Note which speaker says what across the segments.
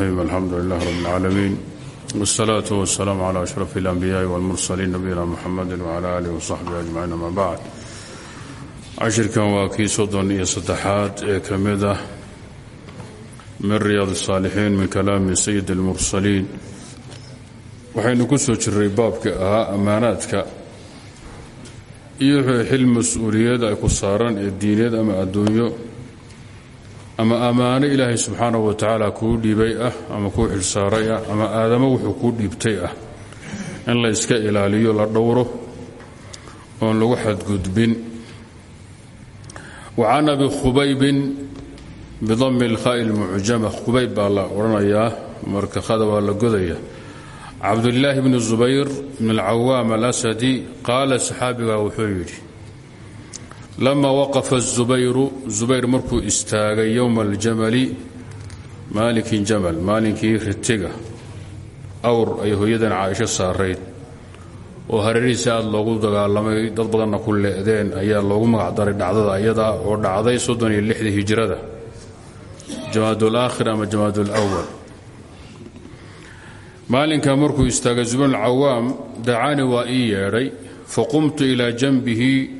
Speaker 1: الحمد لله رب العالمين والصلاة والسلام على أشرف الأنبياء والمرسلين نبينا محمد وعلى آله وصحبه أجمعين أما بعد cashirkan waa kii soddon iyo saddexaad ee ka mid ah min riyaad الsaalixiin min kalaami sayid اlmursaliin waxaynu ku soo jiray baabka ahaa ammaanaadka iyo xil mas-uuliyad ay ku saaran ee diineed ama adduunyo ama ammaano ilaahay subxaanahu wa tacaala kuu dhiibay ah ama kuu xilsaaray ah ama aadamo wuxuu kuu dhiibtay ah. In la iska ilaaliyo la dhowro oon lagu xadgudbin. Wa can abi khubaybin bidami ilkhaa'i lmucjama khubayb baa la marka khada waa la godaya. Cabdulaahi bni zubayr bn alcawaam alasadi qaala saxaabigaa wuxuu yidhi lama waqafa zubayru zubayr markuu istaagay yowma aljamali maalinkii jamal maalinkii ritiga awr ay hooyadan caaisho saarayd oo hareerihiisa aad loogu dagaalamay dad badanna ku le'deen ayaa loogu magacdaray dhacdada ayadaa oo dhacday soddon iyo lixdii hijrada jamaadul aakhir ama jamaadul awal maalinkaa markuu istaagay zubayr alcawaam dacaani waa ii yeedhay faqumtu ilaa janbihi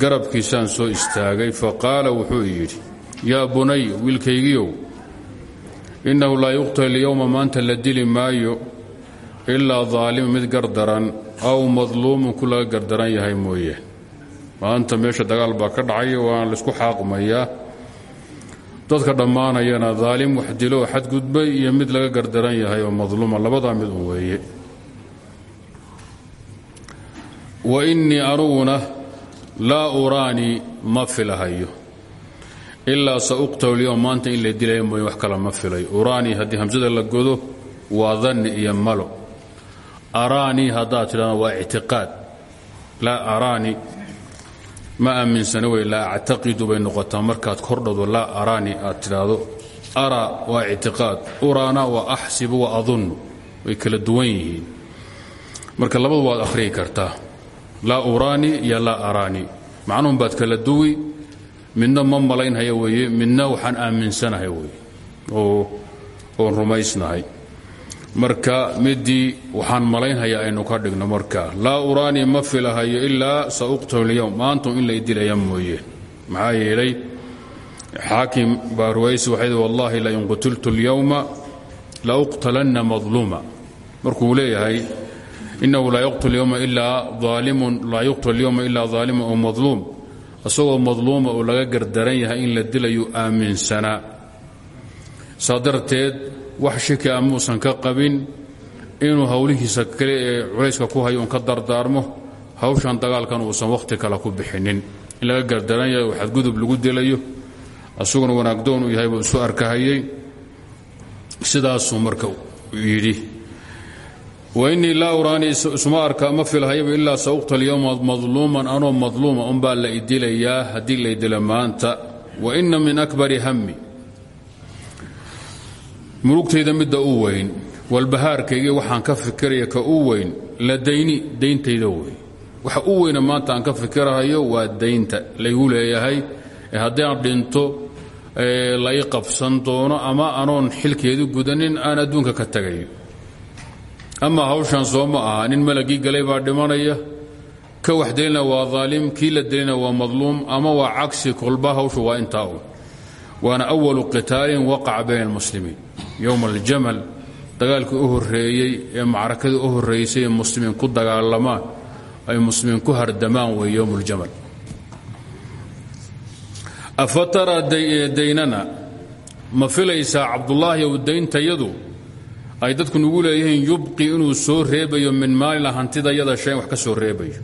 Speaker 1: garabkiisaan soo istaagay faqaala wuxuu yidhi yaa bunay wiilkaygiiow innahu laa yuqtal yowma maanta la dili maayo ilaa daalima mid gardaran aw madluumun ku laga gardaran yahay mooye. Maanta meesha dagaal baa ka dhacaya waana laysku xaaqmayaa. Dadka dhammaanayana daalim wax dilo oo xadgudbay iyo mid laga gardaran yahay oo madluuma labadaa mid un weeye. Wa innii anuguna laa uraanii ma filahayo. Ilaa sa uqtalu lyowm maanta in la dilaya mooye wax kale ma filay. Uraanii haddii hamsada la godo waa danni iyo malo. Araanii haddaad tidhahda waa ictiqaad. Laa araani ma aaminsana wey laa actaqidu bay noqotaa. Markaad kordhado laa araani aad tidhaahdo. Araa waa ictiqaad uraana waa axsibu wa adunnu. Way kala duwan yihiin. Marka labadu waad akhriyi kartaa laa uraani iyo laa araani. Macnuhun baad kala duwi midna ma malaynhaya weeye midna waxaan aaminsanahay weye oo oon rumaysnahay. Marka midii waxaan malaynhayaa aynu ka dhigno marka laa uraani ma filahayo ilaa sa uqtalu lyowm maantu in lay dilaya mooye. Maxaa yeelay xaakim baa waxay wallahi lain qutiltu اlyowma la uqtalanna madluuma. Markuu leeyahay inahu laa yuqtal yowma ilaa aalimun laa yuqtal yowma ilaa daalimun oo madluum isagoo madluuma oo laga gardaran yahay in la dilayu aaminsanaa saa darteed wax shiki a muusan ka qabin inuu howlihiisa kale ee culayska ku hayo ka dardaarmo hawshan dagaalkan uusan wakhti kale ku bixinin in laga gardaran yahay oo xadgudub lagu dilayo asaguna wanaagdoon uu yahay buu isu arkahayey sidaasuu marka wainii laa uraanii isuma arka ma filhayaba ilaa sa uqtal yowma madluuman anoo madluuma unbaa la idilayaa haddii la idila maanta. Wa ina min akbari hammi. Murugtayda midda u weyn walbahaarkayga waxaan ka fikiraya ka u weyn la dayni dayntayda wey waxa u weyna maanta aan ka fikirahayo waa daynta laygu leeyahay. Ee haddii aan dhinto la ii qabsan doono ama anoon xilkeedu gudanin aan adduunka ka tagayo ama hawshan soo ma aha. Nin malagii galay baa dhimanaya. Ka wax dilina waa daalim kii la dilina waa madluum ama waa cagsi kolba hawshu waa intaa waana awalu qitaalin waqaca bayna almuslimiin. Yowma aljamal dagaalkii u horreeyey ee macrakadii u horraysay ee ku dagaalamaan ay muslimiin ku hardamaan wey yowm aljamal afa taraa daynana ma filaysaa cabdullaahi ow dayntayadu ay dadku nugu leeyihiin yubqi inuu soo reebayo min maalina hantidayada shayn wax ka soo reebayo.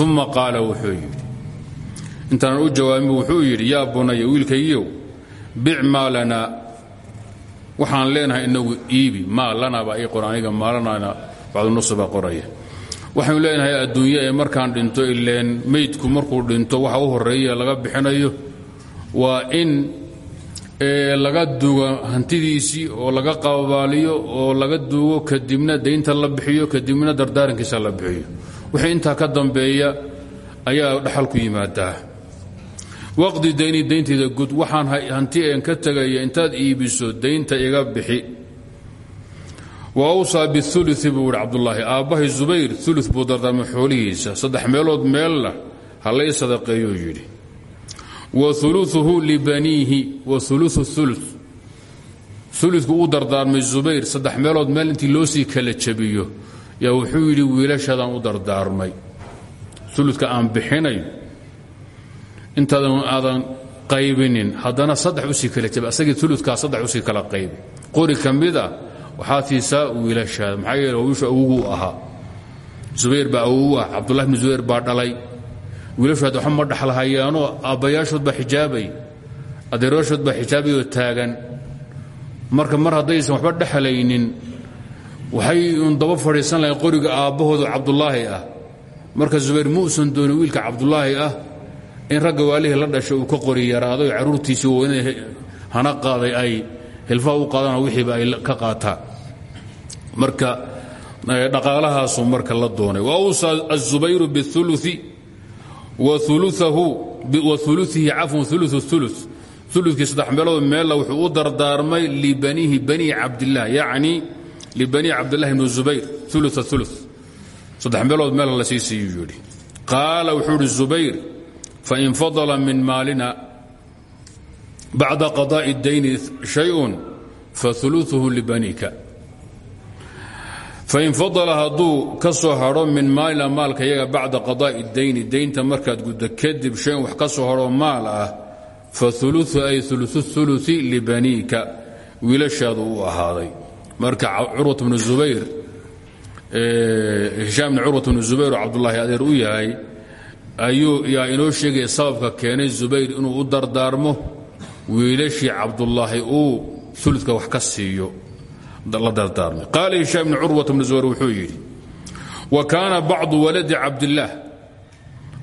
Speaker 1: Uma qaala wuxuu yidhi intaanan u jawaabin wuxuu yidhi yaa bunaya wiilkaygiiow bic maa lanaa waxaan leenahay inagu iibi maa lanaa baa ii qor aniga maalanana qoraya. Waxaynu leenahay adduunye ee markaan dhinto ileen meydku markuu dhinto waxa u horreeya laga bixinayo waa in laga dugo hantidiisii oo laga qabaaliyo oo laga duugo kadibna daynta la bixiyo kadibna dardaarankiisa la bixiyo. Wixii intaa ka dambeeya ayaa dhaxal ku yimaadaa. Waqdi dayni dayntayda gud waxaan hanti een ka tegaya intaad iibiso daynta iga bixi. Wa awsaa biului buu ihi cabdulaahi aabbahay zubayr ulu buu dardaarmay xoolihiisa. Saddex meelood meelna ha lay sadaqeeyuu yidhi wa uluuhu libaniihi wa ulu uludku uu dardaarmay zubayr saddex meelood meel intii loo sii kala jabiyo. Yaa wuxuu yidhi wiilashadaan u dardaarmay. Uludka aan bixinayo intaadan aadan qaybinin haddana saddex u sii kala jabi asagii uludkaa saddex u sii kala qaybi. Qori ka mid a waxaa tiisaa wiilashaada maxaa yeele wiishu awoguu ahaa. Zubayr baa awogu ah dhalay wiilashood waxba ma dhaxlahayaanoo aabbayaashood baa xijaabay adeeraashood baa xijaabayoo taagan. Marka mar haddaysan waxba dhexlaynin waxay un daba fadhiisan lahayn qoriga aabbahooda cabdulaahi ah. Marka zubayr muusan doonin wiilka cabdulaahi ah in ragga waalihii la dhashay uu ka qori yaraaday oo carruurtiisii weyna hana qaaday ay hilfaha u qaadaan wixiiba ay ka qaataan marka dhaqaalahaasu marka la doonay. Wa awsaa aلzubayru biاului wa uluihi cafwan ulu ulu ulukii saddex meelood meella wuxuu u dardaarmay libaniihi bani cabdilah yacni libani cabdillahi bni zubayr ulu ulu saddex meelood meel la sii siiyuu yidhi. Qaala wuxuu idhi zubayr fain fadala min maalina bacda qadaa'i اdayni shayun fauluuhu libanika fain fadala hadduu ka soo hadho min maalina maalka yaga bacda qadaa'i اdayni daynta markaad guddo kadib shayn wax ka soo hadho maal ah faulu ay ulu ului libaniika wiilashaadu u ahaaday marka curwat bnu zubayr hishaam bni curwat bnu zubayr oo cabdulaahi adeer u yahay ayuu yaa inoo sheegaya sababka keenay zubayr inuu u dardaarmo wiilashii cabdulaahi uu uludka wax ka siiyo la dardaarmay qaala hishaam bni curwat bnu zubayr wuxuu yidhi wa kaana bacdu waladi cabdillaah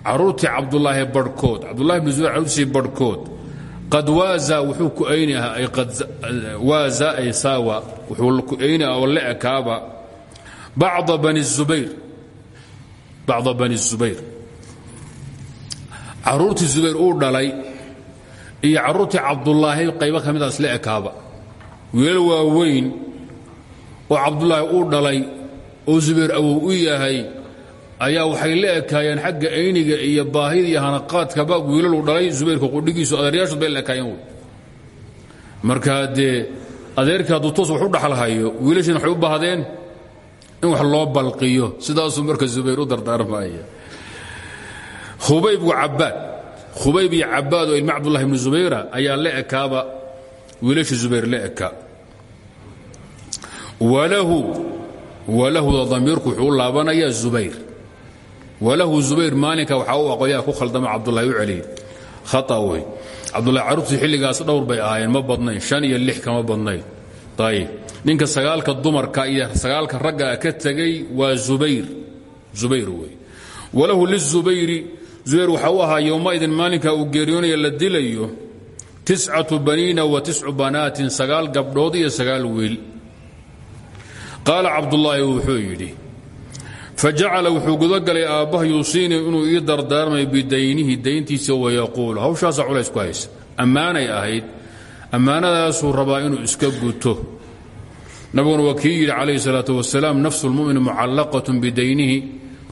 Speaker 1: caruurtii cabdulaahi barhkood cabdulahi bni zubayr caruurtiisii barhkood qad waaza wuxuu ku ayni waaza ay saawa wuxuu ku ayni oo la bani zubayr. Bacda bani zubayr. Caruurtii zubayr uu dhalay iyo caruurtii cabdulaahi qaybo ka midaas la ekaaba. Wiilal waaweyn oo cabdulaahi uu dhalay oo zubayr awow u yahay ayaa waxay la ekaayeen xagga ayniga iyo baahida iyo hanaqaadkaba wiilalu dhalay. Zubayrka qudhigiisu adeeryaashood bay la ekaayeen wy marka dee adeerkii hadduu toos wax u dhaxalhayo waxay u baahdeen in wax loo balqiyo. Sidaasuu marka zubayr u dardaarmaya khubayb wa cabbaad khubayb iyo cabbaad oo ilma cabdullahi ibnu zubayra ayaa la ekaaba. Wiilashii zubayr la walahuda damiirku wuxuu u laabanayaa zubayr. Walahu zubayr maalinka waxaa u aqoyaa ku khaldama cabdulahi u celiye khaa wey cabdulahi carruurtii xilligaas dhowr bay ahaayeen ma badnayn. Shan iyo lix kama badnayn. Ayib ninka sagaalka dumarka iyo sagaalka raggaa ka tegay waa zubayr. Zubayr wey walahu lizubayri zubayr waxaa u ahaa yowmaidin maalinka uu geeriyoonaya la dilayo tiscatu baniina wa tiscu banaatin sagaal qaala cabdulaahi wuxuu yidhi fajacala wuxuu gudagalay aabbaha yuusiini inuu ii dardaarmay bidaynihi dayntiisa wayaquulu hawshaasaa culays ku haysa. Ammaanay ahayd ammaanadaasuu rabaa inuu iska guto. Nabiguna waa kii yidhi calayhi salaatu wasalaam nafsu lmumini mucallaqatun bidaynihi.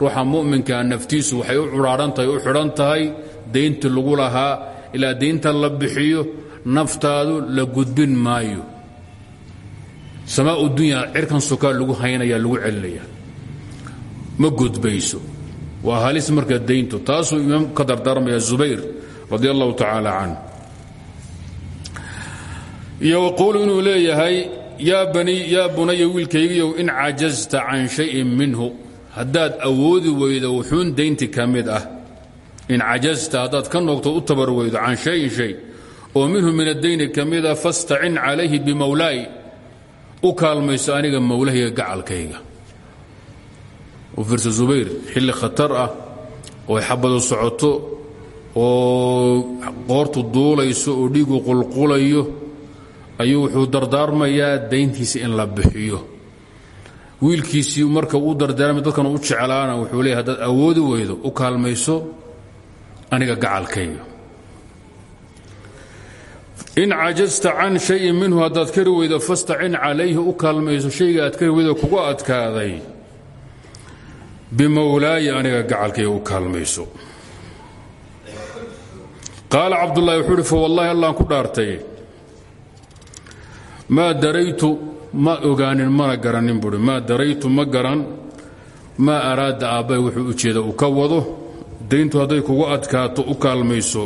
Speaker 1: Ruuxa mu'minkaa naftiisu waxay u cudhaadhan tahay u xidhan tahay daynti lagu lahaa ilaa daynta la bixiyo naftaadu la gudbin maayo samaa dunya cirkan sokaa lagu haynaya lagu celinaya ma gudbayso. Waa halis marka dayntu taasuu imaam ka dardaarmaya zubayr radi allahu tacaala can. Iyo waquulu inuu leeyahay yaa bunaya wiilkaygiiyow in cajazta can shayin minhu. Haddaad awoodi weydo wuxuun daynti ka ah. In cajazta haddaad ka noogto u tabar weydo can shayin shay oo minhu min addayni ka mida fastacin calayhi bimowlaay u kaalmayso aniga mowlahayga gacalkayga. U fiirsa zubayr xilli khatar ah oo xabadu socoto oo qoortu duulayso oo dhiigu qulqulayo ayuu wuxuu dardaarmayaa dayntiisa in la bixiyo. Wiilkiisii marka uu dardaarmay dadkan u jeclaana wuxuu leeyahy haddaad awoodi weydo u kaalmayso aniga gacalkayga in cajasta can shayin minhu haddaad kari weydo fastacin calayhi u kaalmayso shayga aad kari weydo kugu adkaaday. Bimowlaaya aniga gacalkayga u kaalmayso. Qaala cabdullahi wuxuu uhi fawallaahi allaan ku dhaartay maa daraytu ma ogaanin mana garannin buui maa daraytu ma garan maa araada aabbay wuxuu ujeeda uu ka wado dayntu hadday kugu adkaato u kaalmayso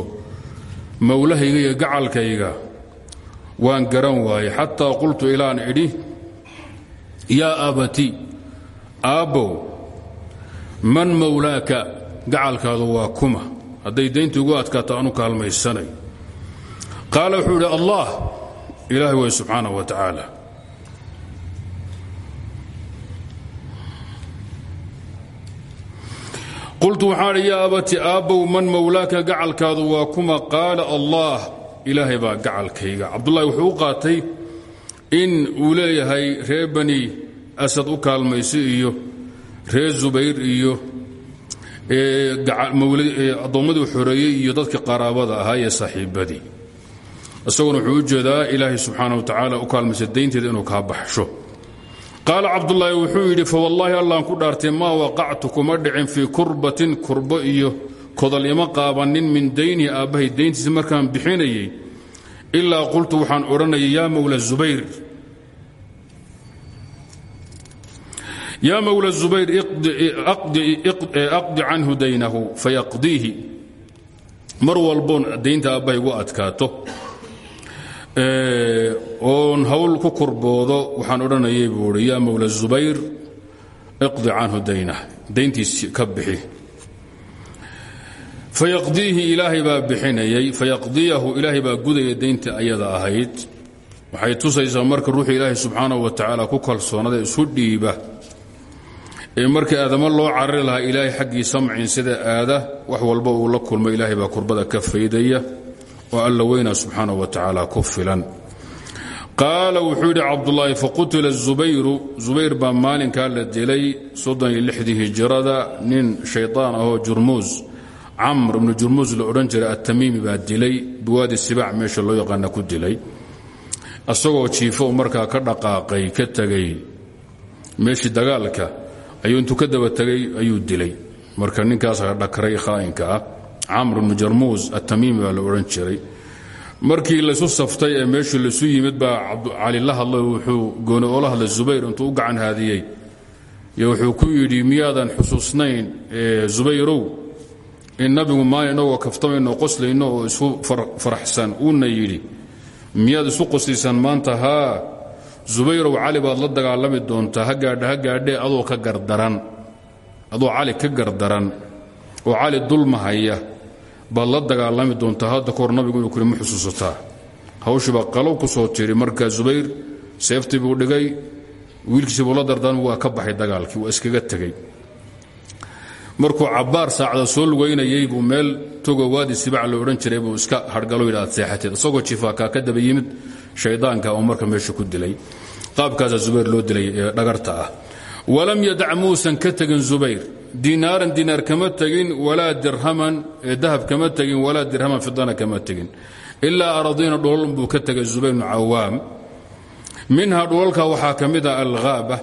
Speaker 1: mowlahayga iyo gacalkayga. Waan garan waaye xataa qultu ilaan idhi yaa abati aabbow man mowlaaka gacalkaadu waa kuma. Hadday dayntu igu adkaato aanu kaalmaysanay. Qaala wuxuu idhi allah ilaahay way subxaanah wa tacaala qultu waxaan idhi yaa abati aabbow man mowlaaka gacalkaadu waa kuma qaala allah ilaahay baa gacalkayga cabdullahi wuxuu u qaatay in uu leeyahay reer bani asad u kaalmayso iyo reer zubayr iyo addoommadii xoreeyey iyo dadka qaraabada ahaa ee saaxiibadii isaguna wuxuu u jeedaa ilaahay subxaana wa tacaala u kaalmaysa daynteeda inuu kaa baxsho qaala cabdulaahi wuxuu yidhi fawallaahi allaan ku dhaartay maa waqactu kuma dhicin fii kurbatin kurbo iyo kodol ima qaabannin min daynihi aabbahay dayntiisa markaan bixinayay. Ilaa qultu waxaan odhanayay yaa mowla zubayr yaa mowla zubayr aqdi canhu daynahu fayaqdiihi. Mar walboon daynta aabbahay gu adkaato oon hawl ku kurboodo waxaan odhanayay buu i yaa mowla zubayr iqdi canhu daynah dayntiis ka bixi. Fayaqdiihi ilaahay baa bixinayay fayaqdiyahu ilaahay baa gudaya daynta ayada ahayd. Waxay tusaysaa marka ruuxu ilaahay subxaanahu wa tacaala ku kalsoonada isu dhiiba. Ee markii aadamo loo carari lahaa ilaahay xaggii samcin sida aada wax walba uu la kulmo ilaahay baa kurbada ka faydaya oo alla weyna subxaanaه wa tacaala ku filan. Qaala wuxuu yidhi cabdulaahi faqutila zubayru zubayr baa maalinkaa la dilay soddon iyo lixdii hijrada nin shayطaan ahoo jurmuus camr ibnu jurmuus la odhan jiray atamiimi baa dilay biwaadi sibaac meesha loo yaqaana ku dilay. Isagoo jiifo markaa ka dhaqaaqay ka tegay meeshii dagaalka ayuu intuu ka daba tegay ayuu dilay. Marka ninkaasa dhakray khaa'inka ah camr ibnu jarmuus atamiimi baa la odhan jiray. Markii laysu saftay ee meeshii laysu yimid baa cali la hadlay wuxuu gooni oola hadlay zubayr intuu u gacan haadiyey. Iyo wuxuu ku yidhi miyaadan xusuusnayn zubayrow in nabigu maalin inagoo kaftamayno qoslayno oo isu faraxsan? Uuna yidhi miyaad isu qoslaysaan maanta haa zubayrow cali baad la dagaalami doontaa ha gaadha ha adoo ka gardaran adoo cali ka gardaran oo cali dulmahaya baad la dagaalami doontaa hadda kahor nabigu inuu kuri ma xusuusataa hawshiibaa qalow ku soo tiri marka zubayr seeftii buu dhigay wiilkiisi buu la waa ka baxay dagaalkii waa iskaga tegey markuu cabbaar saacda soo lugaynayay buu meel togo waadi sibac la odhan jiray buu iska hargalo yidha aad seexateed isagoo jifaakaa ka daba yimid shaydaanka oo marka meesha ku dilay. Qaabkaasaa zubayr loo dilay dhagarta ah. Walam yadac muusan ka tegin dinaaran dinaar kama tegin walaa dirhaman dahab kama tegin walaa dirhaman fidana kama tegin. Ilaa aradiina dholol buu ka tegay zubayr bnu cawaam. Minha dholalka waxaa ka mid a alhaaba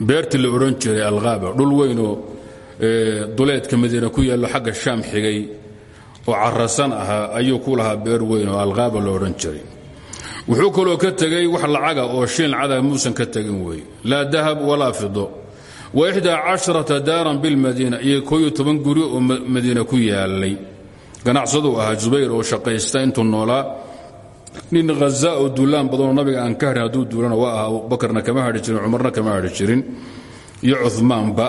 Speaker 1: beertii la dhul weynoo duleedka madiina ku yaallo xagga shaam xigay oo carasan ahaa ayuu ku lahaa beer weyn oo odhan jiray. Wuxuu kaloo ka tegey wax lacaga oo shiin cada muusan ka tegin weeye laa dahab walaa fido wa ixdaa casharata daaran bilmadiina iyo kooyo toban guri oo madiina ku yaalay ganacsaduu ahaa jubayr oo shaqaysta intuu noolaa nin haza oo duulaan badanoo nabiga aan ka harin hadduu duulana waa aha abubakarna kama hadhi jirin cumarna kama hadhi jirin iyo cumaanba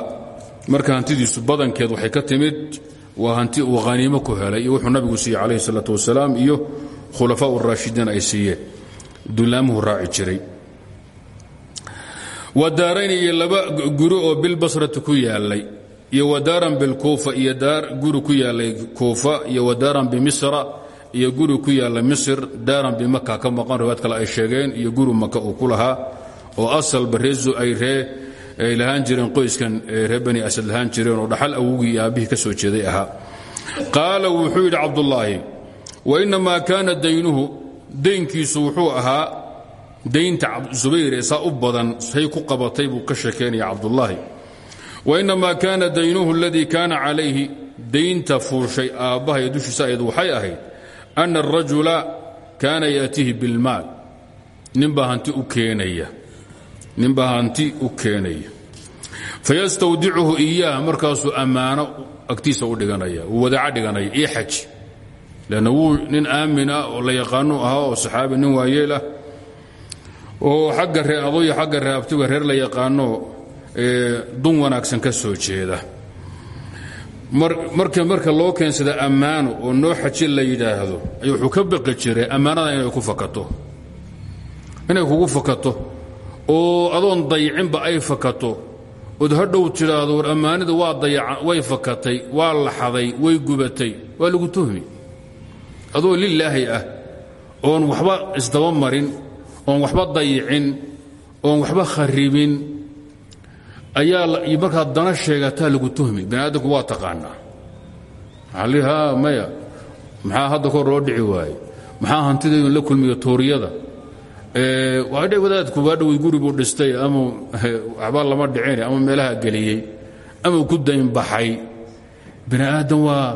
Speaker 1: marka hantidiisu badankeed waxay ka timid waa hanti uu haniimo ku jiray wadaarayn iyo laba guri oo bilbasrati ku yaalay iyo wadaaran bilkuufa iyo guri ku yaalay kuufa iyo wadaaran bimisra iyo guri ku yaalla misr daaran bimaka ka maqan riwaad kale ay sheegeen iyo guri maka uu ku lahaa oo asalba reezu ay ree ay lahaan jireen qoyskan reer bani asad lahaan jireen oo dhaxal awogii iyo aabbihii ka soo jeeday ahaa. Qaala wuxuu yidhi cabdulaahi wainamaa kaana daynuhu daynkiisu wuxuu ahaa daynta zubayr ee saa u badan say ku qabatay buu ka sheekaynaya cabdullaahi. Wainamaa kaana daynuhu aladii kaana calayhi daynta fuushay aabbaha ee dushiisa ayd waxay ahayd ana arajula kaana yaatiihi bilmaal. Ninbaa hanti u keenaya. Ninbaa hanti u keenaya. Fayastawdicuhu iyaah markaasuu ammaano agtiisa u dhiganaya uu dhiganaya io xaji lanna nin aamin oo la yaqaanu ahaa oo saxaabi nin oo xagga ree adoyo xagga ree abtiga reer la yaqaano dun wanaagsan ka soo jeeda. Marka marka loo keensada ammaano oo noo xaji la yidhaahdo ay wuxuu ka baqi jiray ammaanada inay ku fakato. Inay kugu fakato. Oo adoon dayicinba ay fakato. Ood hadhow tidhaahdo war ammaanida waa dayaca way fakatay waa laxaday way gubatay waa lagu tuhmi. Adoo lilaahi ah oon waxba isdaba marin oon waxba dayicin oon waxba kharibin ayaa markaad dana sheegataa lagu tuhmi. Bani aadamku waa taqaanaa. Ha maya maxaa hadda kor loo dhici maxaa hantidaydun la kulmiya tooriyada waadhe wadaadku waadhowey guri buu dhistay ama waxba lama dhicin ama meelaha geliyey ama ku daynbaxay bani aadam waa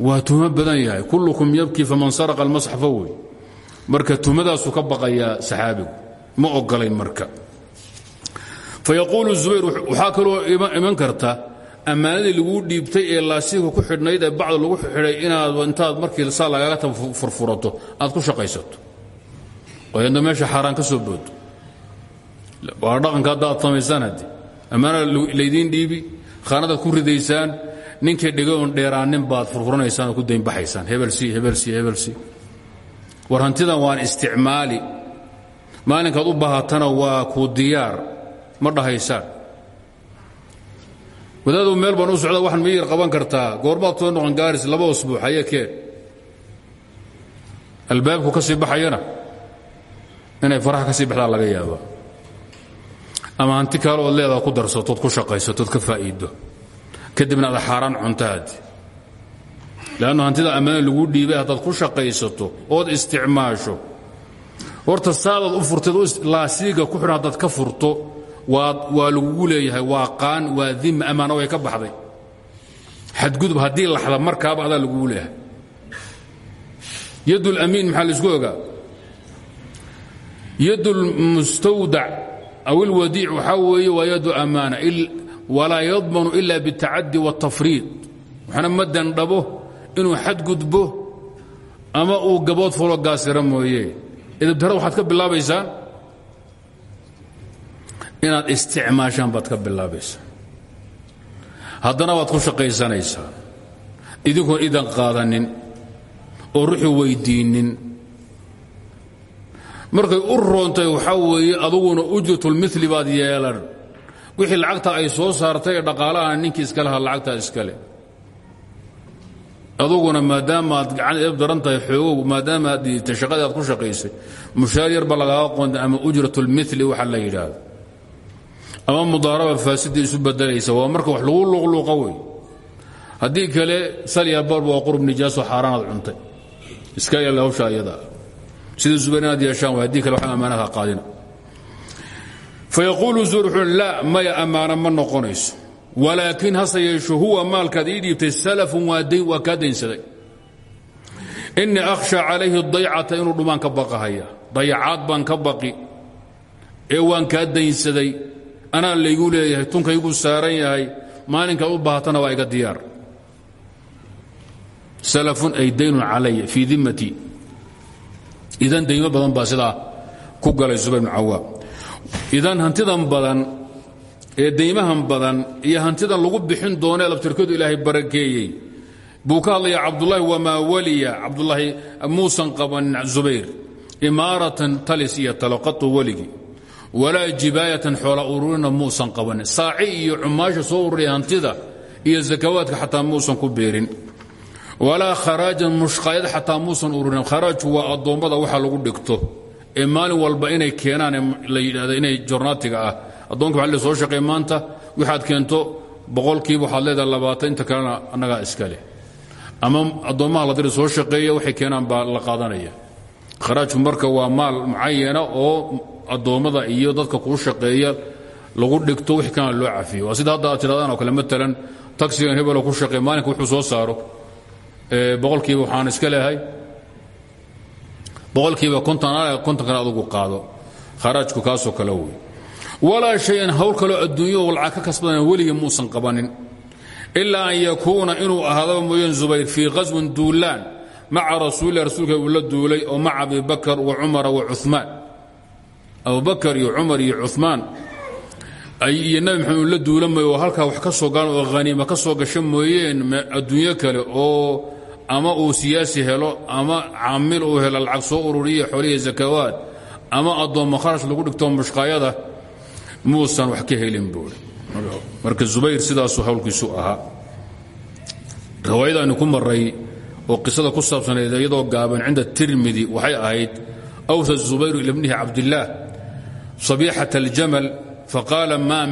Speaker 1: waa tumo badan yahay. Kullukum yabkii faman saraqa almasxafa wey marka tumadaasuu ka baqayaa saxaabigu. Ma ogolayn marka. Fayaquulu zubayr waxaa kaloo iman karta ammaanadii laguu dhiibtay ee laasiga ku xidhnayd ee bacda lagu xidhay inaad intaad markii saa lagaaga ta furfurato aad ku shaqaysato. Oo yadna meesha xaaraan ka soo boodo waa dhaqanka hadda aad samaysaan haddi ammaana laydiin dhiibi khaanadaad ku ridaysaan ninkii dhigay oon dheeraanin baad furfuranaysaan oo ku daynbaxaysaan hebelsi hebelsi hebelsi war hantidan waan isticmaali. Maalinkaad u baahatana waa kuu diyaar. Ma dhahaysaan. Wadaadu meel baan u socda waxaan miyir qaban kartaa. Goormaad soo noqon gaaris laba usbuuc haye keen albaabku ka sii baxayana. Inay faraha ka sii baxdaa laga yaaba ama hanti kaale ood leedaha ku darsatood ku shaqaysatood ka faa'iido kadibna ada xaaraan cuntaadi leannu hantida ammaana laguu dhiibay haddaad ku shaqaysato ood isticmaasho horta saadaad u furteed laasiiga ku xidhan haddaad ka furto waa lagugu leeyahay waa qaan waa dima ammaano way ka baxday xadgudub haddii laxda markaaba adaa lagugu leeyahay yad lamiin maxaa la isku ogaa yad lmustawdac aw ilwadiic waxaa weeye waa yadu ammaana walaa yadmanu ila biاtacadi wاtafriid waxna ma dandhabo inuu xadgudbo ama uu gabood fulo gaasira mooye. Idabdara waxaad ka bilaabaysaan? Inaad isticmaashaan baad ka bilaabaysaa haddana waad ku shaqaysanaysaa. Idinkoon idan qaadanin oo ruxuu weyddiinnin markay u roontay waxaa weeye aduguna ujratulmili baad yeelan. Wixii lacagta ay soo saartay ee dhaqaalaha ninkii iska lahaa lacagtaa iskale aduguna maadaama aad gacan eeb daran tahay maadaama aad diidtay shaqadii aad ku shaqaysay mushaar yarba lagaaga qoonta ama ujratulmili waxa la ama mudaaraba faasidda isu bedelaysa waa marka wax lagu luqluuqa wey haddii kale salya barba waa qurub nijaaso xaaraanaad cuntay. Iska yaalla hawsha iyada. Sida zubayr inaad yeeshaan way haddii kale wax ammaanaha qaadina fayaquulu zuur wuxuu laa maya ammaana ma noqonayso walaakiin hase yeesho huwa maalkaad ii dhiibtay salafun waa kaa daynsaday innii akhsha calayhi daycata inuu dhumaan ka baqahaya. Dayacaad baan ka baqi ee waan kaa daynsaday anaa laygu leeyahay tunkaygu saaran yahay maalinkaad u baahatana waa iga diyaar. Salafun ay daynun calaya fii dimmatii idan daymo badan baa sidaa ku ee daymahan badan iyo hantidan lagu bixin doonee labtirkadu ilaahay barakeeyey. Buu ka hadlaya cabdulaahi waliya cabdulaahi muusan qabanin zubayr imaaratan talis iyo talaqatu weligii. Walaa jibaayatan xoola ururina muusan qabanin iyo cumaasha soo ururiya hantida iyo zakawaadka xataa muusan ku beerin. Walaa kharaajan mushqaayad xataa muusan ururin. Kharaajku waa addoommada waxa lagu dhigto. Ee walba inay keenaan la yidhahda inay jornaatiga ah addoonka la soo shaqeey maanta waxaad keento boqolkiiba waxaad leedahay labaatan inta kalena annagaa iska leh ama addoommaha la diri soo shaqeeya waxay keenaan baa la qaadanaya. Kharaajku marka waa maal mucayana oo addoommada iyo dadka kuu shaqeeya lagu dhigto wix kana loo cafiyo. Sida hadda aad tidhahdaan oo kale maalan taksigan hebelo ku shaqeey maalinka wuxuu soo saaro. Boqolkiiba waxaan iska leehay. Boqolkiiba konton kontonkana adugu qaado. Kharaajku kaasoo kale wey walaa shay-an hawl kaloo adduunyo lacag ka kasbadan weligii muusan qabanin. Ilaa an yakuuna inuu ahaadaba mooyeen zubayr fii qaswin duulaan maca rasuulilah rasuulka uu la duulay oo maca abi bakar wa cumara wa cumaan abubakar iyo cumar iyo cumaan iyo nabi maxamed uu la duula mooye oo halkaa wax ka soo galan oo haniima ka soo gasho mooyeen adduunyo kale oo ama uu siyaasi helo ama caamil uu helo lacag soo ururiya xoolihi zakawaad ama addoommo lagu dhigto mushqaayada muusan wax ka helin buuri marka zubayr sidaasuu hawlkiisu ahaa riwaayadaani ku maray oo qisada ku saabsanayd iyadoo gaaban cinda tirmidi waxay ahayd awsa zubayru ila bnihi cabdillaah sabixat aljamal faqaala maa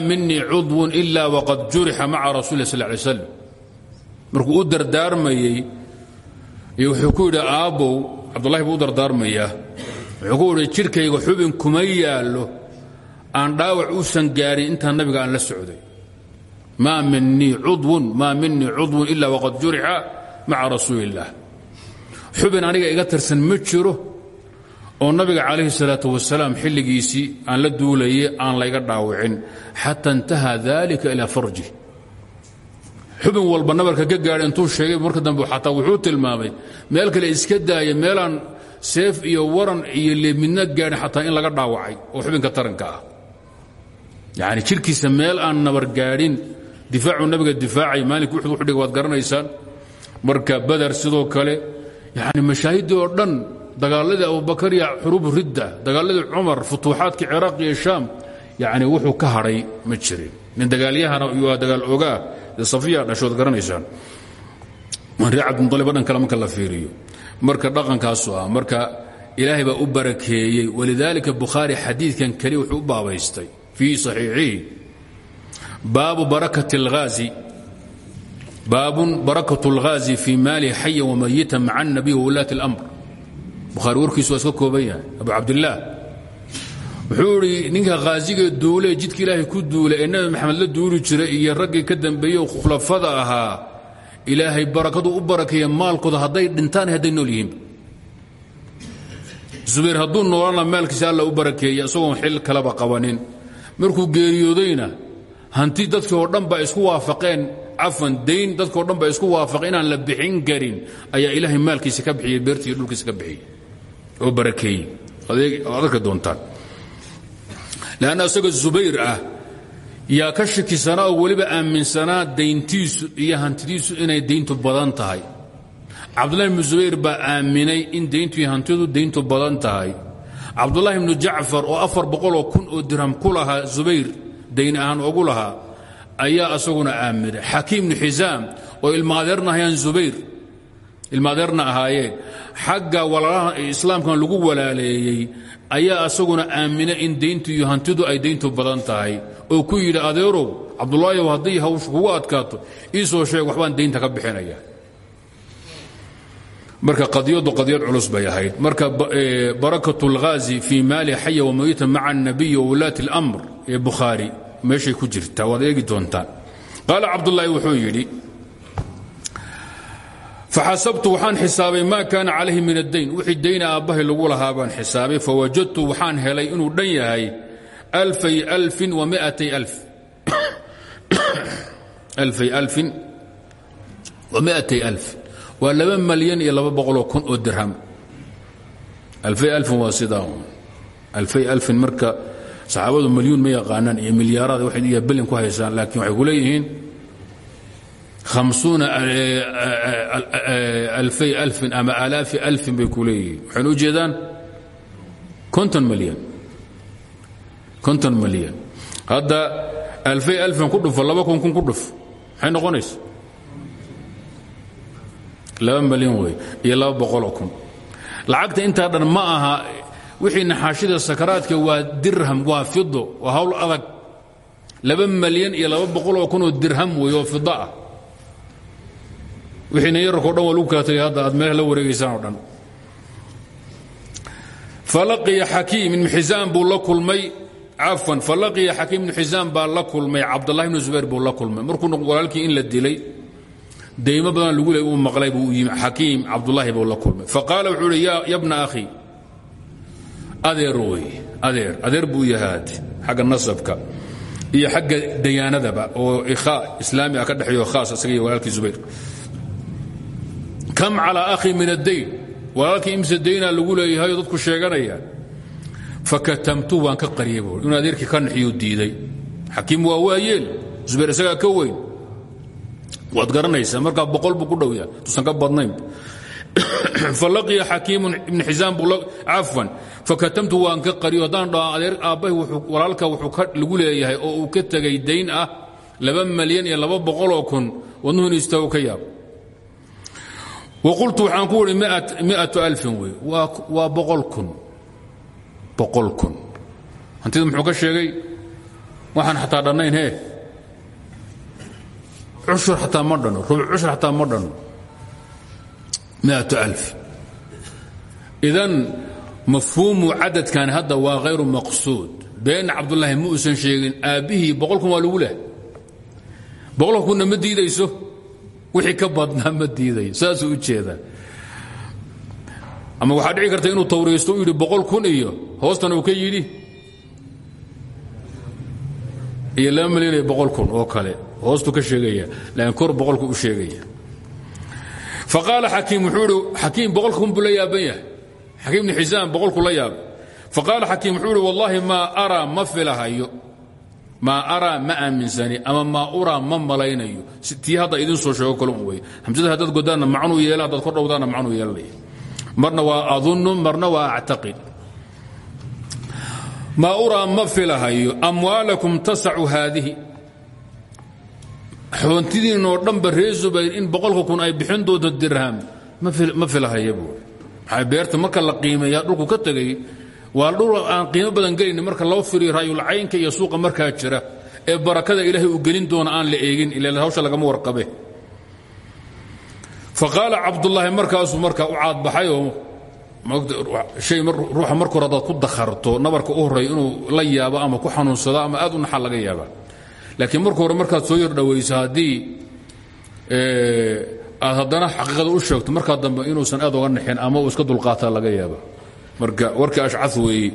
Speaker 1: minii cudwun ila waqad jurixa maca rasuli lah sal lay slam markuu u dardaarmayey wuxuu ku yidhi aabbow cabdullahi buu dardaarmayaa wuxuu ku idhi jidhkayga xubin kuma yaallo. Aan dhaawac uusan gaarin intaan nabiga aan la socday. Maa minii cudwun maa minii cudwun ila waqad jurixa maca rasuuli illaah xubin aniga iga tirsan ma jiro oo nabiga calayhi salaatu wasalaam xilligiisii aan la duulayay aan layga dhaawicin. Xata intaha dalika ilaa farji. Xubin walba nabarka ka gaadha intuu sheegay marka dambe xataa wuxuu tilmaamay meel kale iska daaya meelaan seef iyo waran iyo leemidna gaadhin xataa in laga dhaawacay oo xubinka taranka ah. Yacni jidhkiisa meel aan nabar gaadhin difaacuu nabiga difaacay maalinka wuxuu wuxu dhigay waad garanaysaan. Marka badar sidoo kale yacni mashaahiddii oo dhan dagaaladii abubakar iyo xuruubu ridda dagaaladii cumar futuuxaadkii ciraaq iyo shaam yacni wuxuu ka hadhay ma jirin. Nin dagaalyahana waa dagaal ogaa safiya dhashood garanaysaan. Reer cabdimudaliba dhan kale marka la fiiriyo marka dhaqankaasu ah marka ilaahay baa u barakeeyey. Walidaalika bukhaari xadiidkan keliya wuxuu u baabaystay fii saxiixihi baabu barakati alghaazi baabun barakatu alghaazi fii maalihi xayan wamayitan maca annabiy wawulaati اlamr bukhaari warkiisu waa iska kooban yahay abu cabdillaah wuxuu idhi ninka khaasiga duule jidka ilaahay ku duula ee nebi maxamed la duuli jiray iyo raggii ka dambeeyey khulafada ahaa ilaahay barakadu u barakeeya maalkooda hadday dhintaan hadday nool yihiin. Zubayr hadduu noolana maalkiisa alla u barakeeya isagoon xil kaleba qabanin. Markuu geeriyoodayna hanti dadkii oo dhan ba isku waafaqeen. Cafan dayn dadkao dhan ba isku waafaqeen inaan la bixin karin ayaa ilaahay maalkiisa ka bixiyey beertiiyo dhulkiisa ka bixiyey. Oo barakeeyey. Ad arki doontaan. Lanna isagoo zubayr ah yaa ka shakisanaa oo weliba aaminsanaa dayntiisu iyo hantidiisu inay dayntu badan tahay. Cabdullahi bnu zubayr baa aaminay in dayntu iyo hantidu dayntu badan tahay. Cabdullaahi bnu jacfar oo afar boqoloo kun oo dirham ku lahaa zubayr dayn ahaan ugu lahaa ayaa asaguna aaminay xakiim bnu xisaam oo ilmaadeerna ahayaan zubayr ilmaadeerna ahaayeen xagga walaalaha islaamkan lagu walaaleeyey ayaa asaguna aaminay in dayntu iyo hantidu ay dayntu badan tahay oo ku yidhi adeerow cabdulaahiw haddii hawshu kugu adkaato ii soo sheeg waxbaan daynta ka bixinaya marka qadiyadu qadiyad culus bay ahayd marka barakatu اlghaazi fii maali xaya wamayita maca الnabiyi wawulaati اlamr ee bukhaari meeshay ku jirtaa waad eegi doontaan qaala cabdulaahi wuxuu yidhi faxasabtu waxaan xisaabay ma kaana calayhi min addayn wixii dayna aabbahay lagu lahaa baan xisaabay fawajadtu waxaan helay inuu dhan yahay alfay alfin wa miatay alf alfay alfin wa miatay alf waa laba malyan iyo laba boqoloo kun oo dirham alfay alfin waa sidaa alfay alfin marka saxaabadu milyuun ma yaqaanaan iyo milyaaraad waxay iyo bilyan ku haysaan laakiin waxay ku leeyihiin hamsuuna alfay alfin ama alaafi alfin bay ku leeyihiin waxayna u jeedaan konton malyan konton malyan hadda alfay alfin ku dhufo laba kun kun ku dhuf maxay noqonaysa laba malyan wey iyo laba boqoloo kun lacagta intaa dhan ma aha wixii naxaashida sakaraadka waa dirham waa fido waa hawl adag laba malyan iyo laba boqoloo kunoo dirham wey oo fido ah wixiina yararkao dhan waa lagu kala tagay hadda aad meelaha la wareegaysaan oo dhan. Falaqiya xakiim ibnu xisaan buu la kulmay. Cafwan falaqiya xakiim ibnu xisaan baa la kulmay. Cabdullahi ibnu zubayr buu la kulmay. In la dilay daymo badan lagu leey maqlay buu yimi. Xakiim cabdullaahi buu la kulmay. Ya bna akhi adeer wey adeer adeer buu yahaad xagga nasabka iyo xagga dayaanadaba oo ikhaa islaami ah ka dhexeeyo khaas isaga iyo walaalkii kam calaa akhi min addayn. Walaalkii imse daynaa lagu leeyahayo dadku sheeganaya fakatamtu waan ka qariyay buu inuu adeerkii ka naxiyuu diiday. Xakiim waa waayeel. Zubayr isagaa ka weyn. Waad garanaysaa markaa boqol buu ku dhowyaa tuusan ka badnayn. Falaqiya xakiimu ibnu xisaan buu cafwan. Fakatamtu waan ka qariyo haddaan dhaho adeer aabbahi walaalka wuxuu lagu leeyahay oo uu ka tegay dayn ah laba malyan iyo laba boqoloo kun. Wadnuhu inu istaago ka yaab waqultu waxaan ku uhi miatu alfin wey waa boqol kun boqol kun hantida muxuu ka sheegay waxaan xataa dhannayn hee cushur xataa ma dhanno rubuc cushur xataa ma dhanno miatu alf idan mafhuumu cadadkan hadda waa hayru maqsuud beenna cabdullaahi ma uusan sheegin aabbihii boqol kun waa lagu leh boqolka kunna ma diidayso wixii ka badnaa ma diidayo saasuu u jeedaa. Ama waxaa dhici karta inuu tawriisto u yidhi boqol kun iyo hoostana uu ka yidhi? Iyo laba milyan iyo boqol kun oo kale hoostuu ka sheegaya laakiin kor boqolku u sheegaya. Faqaala xakiim wuxuu ihi xakiim boqolka kun buu la yaaban yahay. Xakiim ibnu xisaan boqolku la yaabay faqaala xakiim wuxuu ihi wallaahi maa araa ma filahayo maa araa ma aaminsani ama maa uraa ma malaynayo. Tii hadda idin soo sheego un wey hamsada haddaad godaanna macnuu yeela haddaad kor dhowdaanna macnuu yeelanaya marna waa adunnu marna waa actaqid. Maa uraa ma filahayo. Amwaalakum tasacu haadihi. Xoontidiinoo dhanba ree zubayr in boqolka kun ay bixin doonto dirham ma filahaya buui maxaa beerta marka la qiimeeya dhulku ka tegay waa dhul aan qiimo badan gelayni marka loo firiyo raayulcaynka iyo suuqa markaa jira ee barakada ilaahay uu gelin doona aan la eegin ila hawsha lagama warqabe. Fa qaala cabdullaahi markaasuu markaa u caadbaxayoo hay ruuxa marka hore hadaad ku dakharto nabarka u horreeya inuu la yaabo ama ku xanuunsado ama aad u naxaa laga yaaba laakiin marka hore markaad soo haddii aad haddana xaqiiqada u sheegto markaa dambe inuusan aad oga naxin ama uu iska dulqaataa laga yaaba marka warkii ashca weeye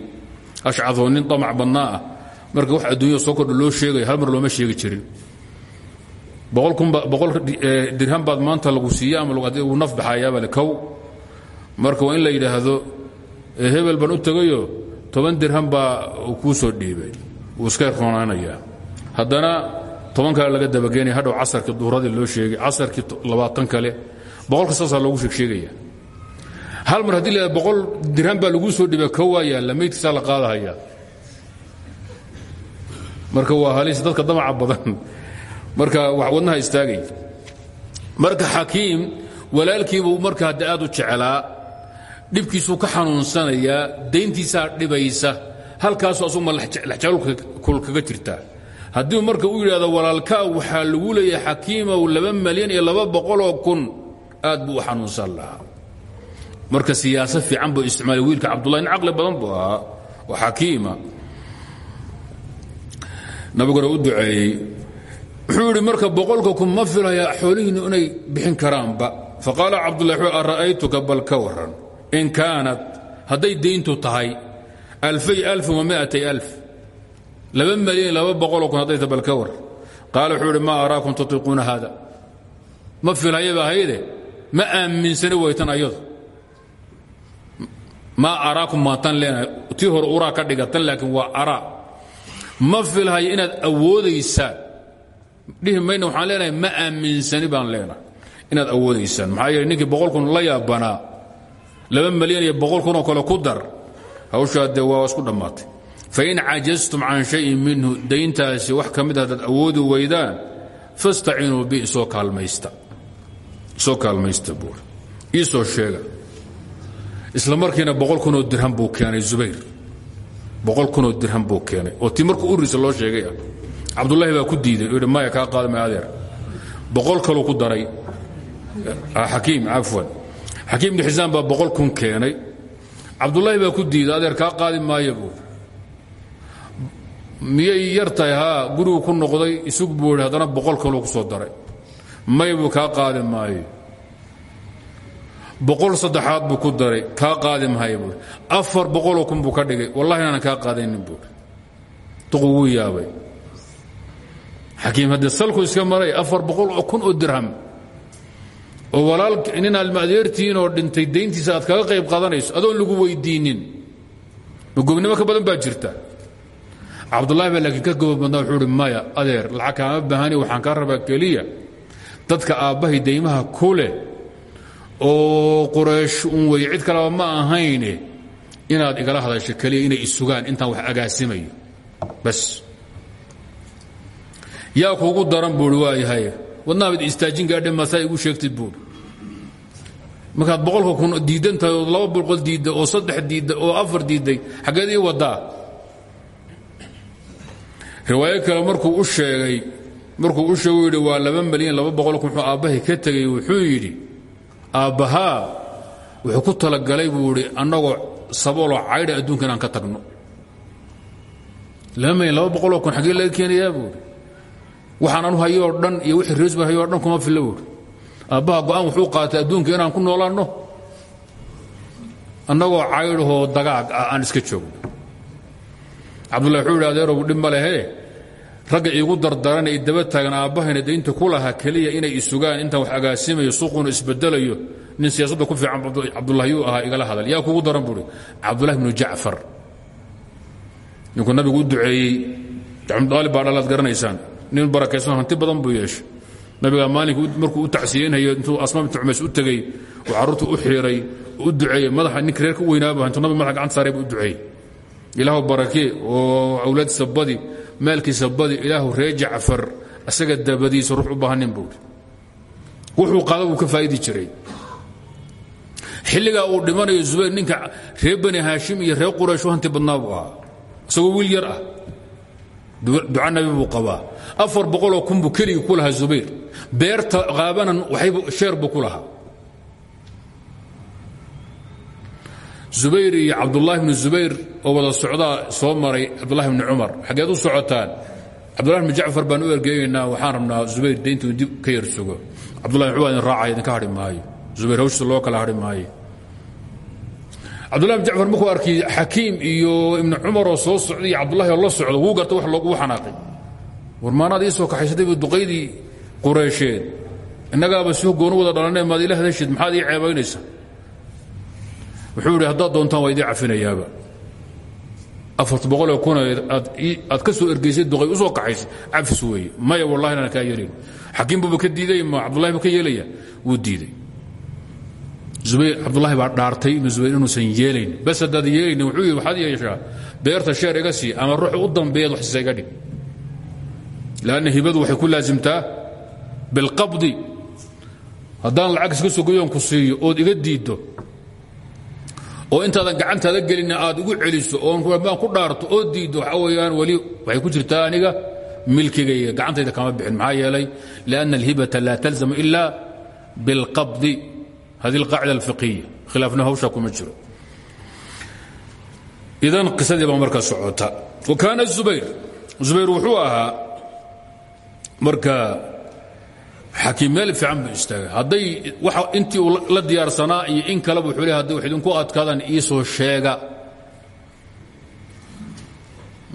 Speaker 1: ashcao nin damac badnaa ah. Marka wax adduunya soo kordha loo sheegaya hal mar looma sheegi jirin. Boqol dirham baad maanta lagu siiya ama uu naf baxayaabale kow. Marka waa in la yidhaahdo hebel baan u tegayo toban dirham baa kuu soo dhiibay. Wuu iska roonaanayaa haddana toban kale laga dabageynaya hadhow casarkii duhuradii loo sheegay casarkii labaatan kale. Boqolka saasaa loogu sheegsheegaya hal mar haddii la boqol dirham baa laguu soo dhiiba kow waa yaalla maydkiisaa la qaadahaya. Marka waa halis dadka damaca badan. Marka wadnaha istaagay. Marka xakiim walaalkiibuu marka hadda aad u jeclaa dhibkiisuu ka xanuunsanayaa dayntiisaa dhibaysa halkaasu asuguma lexjalul kaga jirtaa haddii marka u yidhahdo walaalkaa waxaa lagu leeyahay xakiimow laba malyan iyo laba boqoloo kun aad buu u xanuunsan lahaa marka siyaasa fiican buu isticmaalay wiilka cabdullahi nin caqli badan buu ahaa oo xakiima. Nabiguna u duceeyey wuxuu yidhi marka boqolka kun ma filaya xoolihiinnu inay bixin karaanba faqaala cabdullahi wuxuu ara'aytuka bal ka waran in kaanat hadday dayntu tahay alfay alfin wa miatay alf laba malyan laba boqoloo kun hadday tahay bal ka war qaala wuxuu yidhi maa araakum tutiiquuna haada ma filhayaba hayde ma aaminsani waytan ayadu maa araakum maatan leenahay? Tii hore uraa ka dhigatan laakiin waa araa. Ma filhayo inaad awoodaysaan dhihi mayna waxaan leenahay ma aaminsani baan leenahay inaad awoodaysaan maxaa yeele ninkii kun la yaabanaa laba malyan iyo boqol kunoo kale ku dar hawshaa dee waa isku dhammaatay. Fain cajastum can shayin minhu dayntaasi wax ka mid haddaad awoodi weydaan fastacinuu bi isoo kaalmaysta. Isoo kaalmaysta buur iisoo sheega isla markiina boqol kunoo dirham buu keenay zubayr. Boqol kunoo dirham buu keenay. Oo tii markuu urisa loo sheegay ah cabdullaahi baa ku diiday oo yidhi maya kaa adeer. Boqol kaluu ku daray. Xakiim cafwan. Xakiim ibnu xisaan baa boqol kun keenay. Cabdullaahi baa ku diiday adeer kaa qaadi maayo buu. Miyay yar tahay? Ku noqday isug buu idhi haddana boqol ku soo daray. May buu kaa qaadi maayo boqol saddexaad buu ku daray kaa qaadi maayo buui afar boqoloo kun buu ka dhigay. Wallahi inaanan kaa qaadaynin buui duqu yaabay. Xakiim haddee salku iska maray afar boqol oo kun oo dirham. Oo walaal nin almaadeertiin oo dhintay dayntiisa aad kaga qayb qaadanayso adoon lagu weydiinnin ma ka badan baa jirta. Cabdullahi baa ka gobob wuxuu uhi adeer lacag kaama baahani waxaan kaa rabaa keliya. Dadka aabbahay daymaha ku oo quraysh un wey cid kaleba ma ahayne inaad igala hadasho keliya inay isugaan intaan wax agaasimayo. Bas. Yaa kuugu daran buui waayahay. Wadnaabad istaajin gaadhe masaa igu sheegtid buui markaad boqolka kun diidan tahay oo laba boqol diidda oo saddex diidda oo afar diidday xaggeed ii waddaa. Riwaayo kale markuu u sheegay markuu u sheegu yidhi waa laba malyan laba boqol kun wuxuu aabbahay ka tegey wuxuu yidhi aabbahaa wuxuu ku talagalay buu idhi annagoo sabooloo caydha adduunka inaan ka tagno. Laba malyan laba boqoloo kun xaggee laga keenayaa buuhi waxaan anu hayoo dhan iyo wixii reesba hayoo dhan kuma filla buuhi aabbaha go'aan wuxuu qaatay adduunka inaan ku noolaanno? Annagoo caydhahoo dagaag ah aan iska joogno. Cabdullahi wuxuu yidhi adeerow dhib ma ragga iigu dardaranay daba taagan aabbahayna daynta ku lahaa keliya inay isugaan intaan wax agaasimayo suuquna isbedelayo nin siyaasadda ku fiican cabdullahi yuu ahaa igala hadal. Yaa kuugu daran buuhi cabdullahi bnu jacfar. Ninkuu nabigu u duceeyey axmudaalib baa dhalaad garanaysaan nin barakaysan hanti badan buu yeeshay. Nabigaa maalinka markuu u tacsiyeynhayo intuu asma bintu cumays u tegey oo carruurtu u xiiray u duceeyey madaxa ninka reer ka weynaaba intuu nabiga madaxa gacanta saaray buu u ilaahu barakee oo awlaaddiisa badi maalkiisa badi ilaahu ree jacfar asaga dabadiisa ruux u baahanin buui wuxuu qaada buu ka faa'idi jiray. Xilligaa uu dhimanayo zubayr ninka reer bani haashim iyo reer quraysh u hanti badnaa buu wiil yar ah. Duca nabi buu qabaa. Afar boqoloo kun buu keligii ku lahaa zubayr. Beerta qaabanan waxaybu sheer buu ku lahaa zubayr iyo cabdullaahi bnu zubayr oo wada socdaa soo maray cabdullahi bni cumar xaggeed u socotaan cabdullahi bni jacfar baan u ergeegaynaa waxaan rabnaa zubayr dayntuu dib ka yar sugo. Cabdullahi wuxuu idin raacaya idinka hadhi maayo. Zubayr hawshiisa loo kala hadhi maayo. Cabdullahi bn jacfar markuu arkay xakiim iyo ibnu cumaroo soo socday iyo cabdullahi oo la socdo wuu garta wax loogu xanaaqay. War maanaad ii soo kaxaysatay bu duqaydii qureysheed innagaaba si goonu wada dhalanee maad ila wuxuu idhi haddaad doontaan waa idii cafinayaaba afarta boqoloo kun aad ka soo ergaysay duqay u soo kaxaysay cafis weeye. Maya wallahi inaan kaa yeelin xakiim buuba ka diiday ma cabdullahi buu ka yeelaya? Wuu diiday. Zubayr cabdullahi baa dhaartay ibnu zubayr inuusan yeelayn. Bas haddaad yeelaynin wuxuu yidhi waxaad yeeshaa beerta sheer iga sii ama ruuxu u dambeeyaad wax siisa iga dhig. Lanna hibadu waxay ku laasimtaa bilqabdi. Haddaan lacag iska sogoyoon ku siiyo ood iga diiddo oo intaadan gacantaada gelina aad igu celiso oon baan ku dhaarto oo diiddo waxaa weeyaan weli waxay ku jirtaa aniga milkigayga gacantayda kama bixin maxaa yeelay lianna alhibata laa talzamu ila bilqabdi. Hadi alqaacida alfiqiya khilaafna hawshaa kuma jiro. Idan qisadii baa markaa socota. Wa kaana zubayr wuxuu ahaa marka xakiim meel fiican buu istaagay hadday waxa intii uu la diyaarsanaa iyo in kaleba wuxuu leeyahay hadday wax idinku adkaadaan ii soo sheega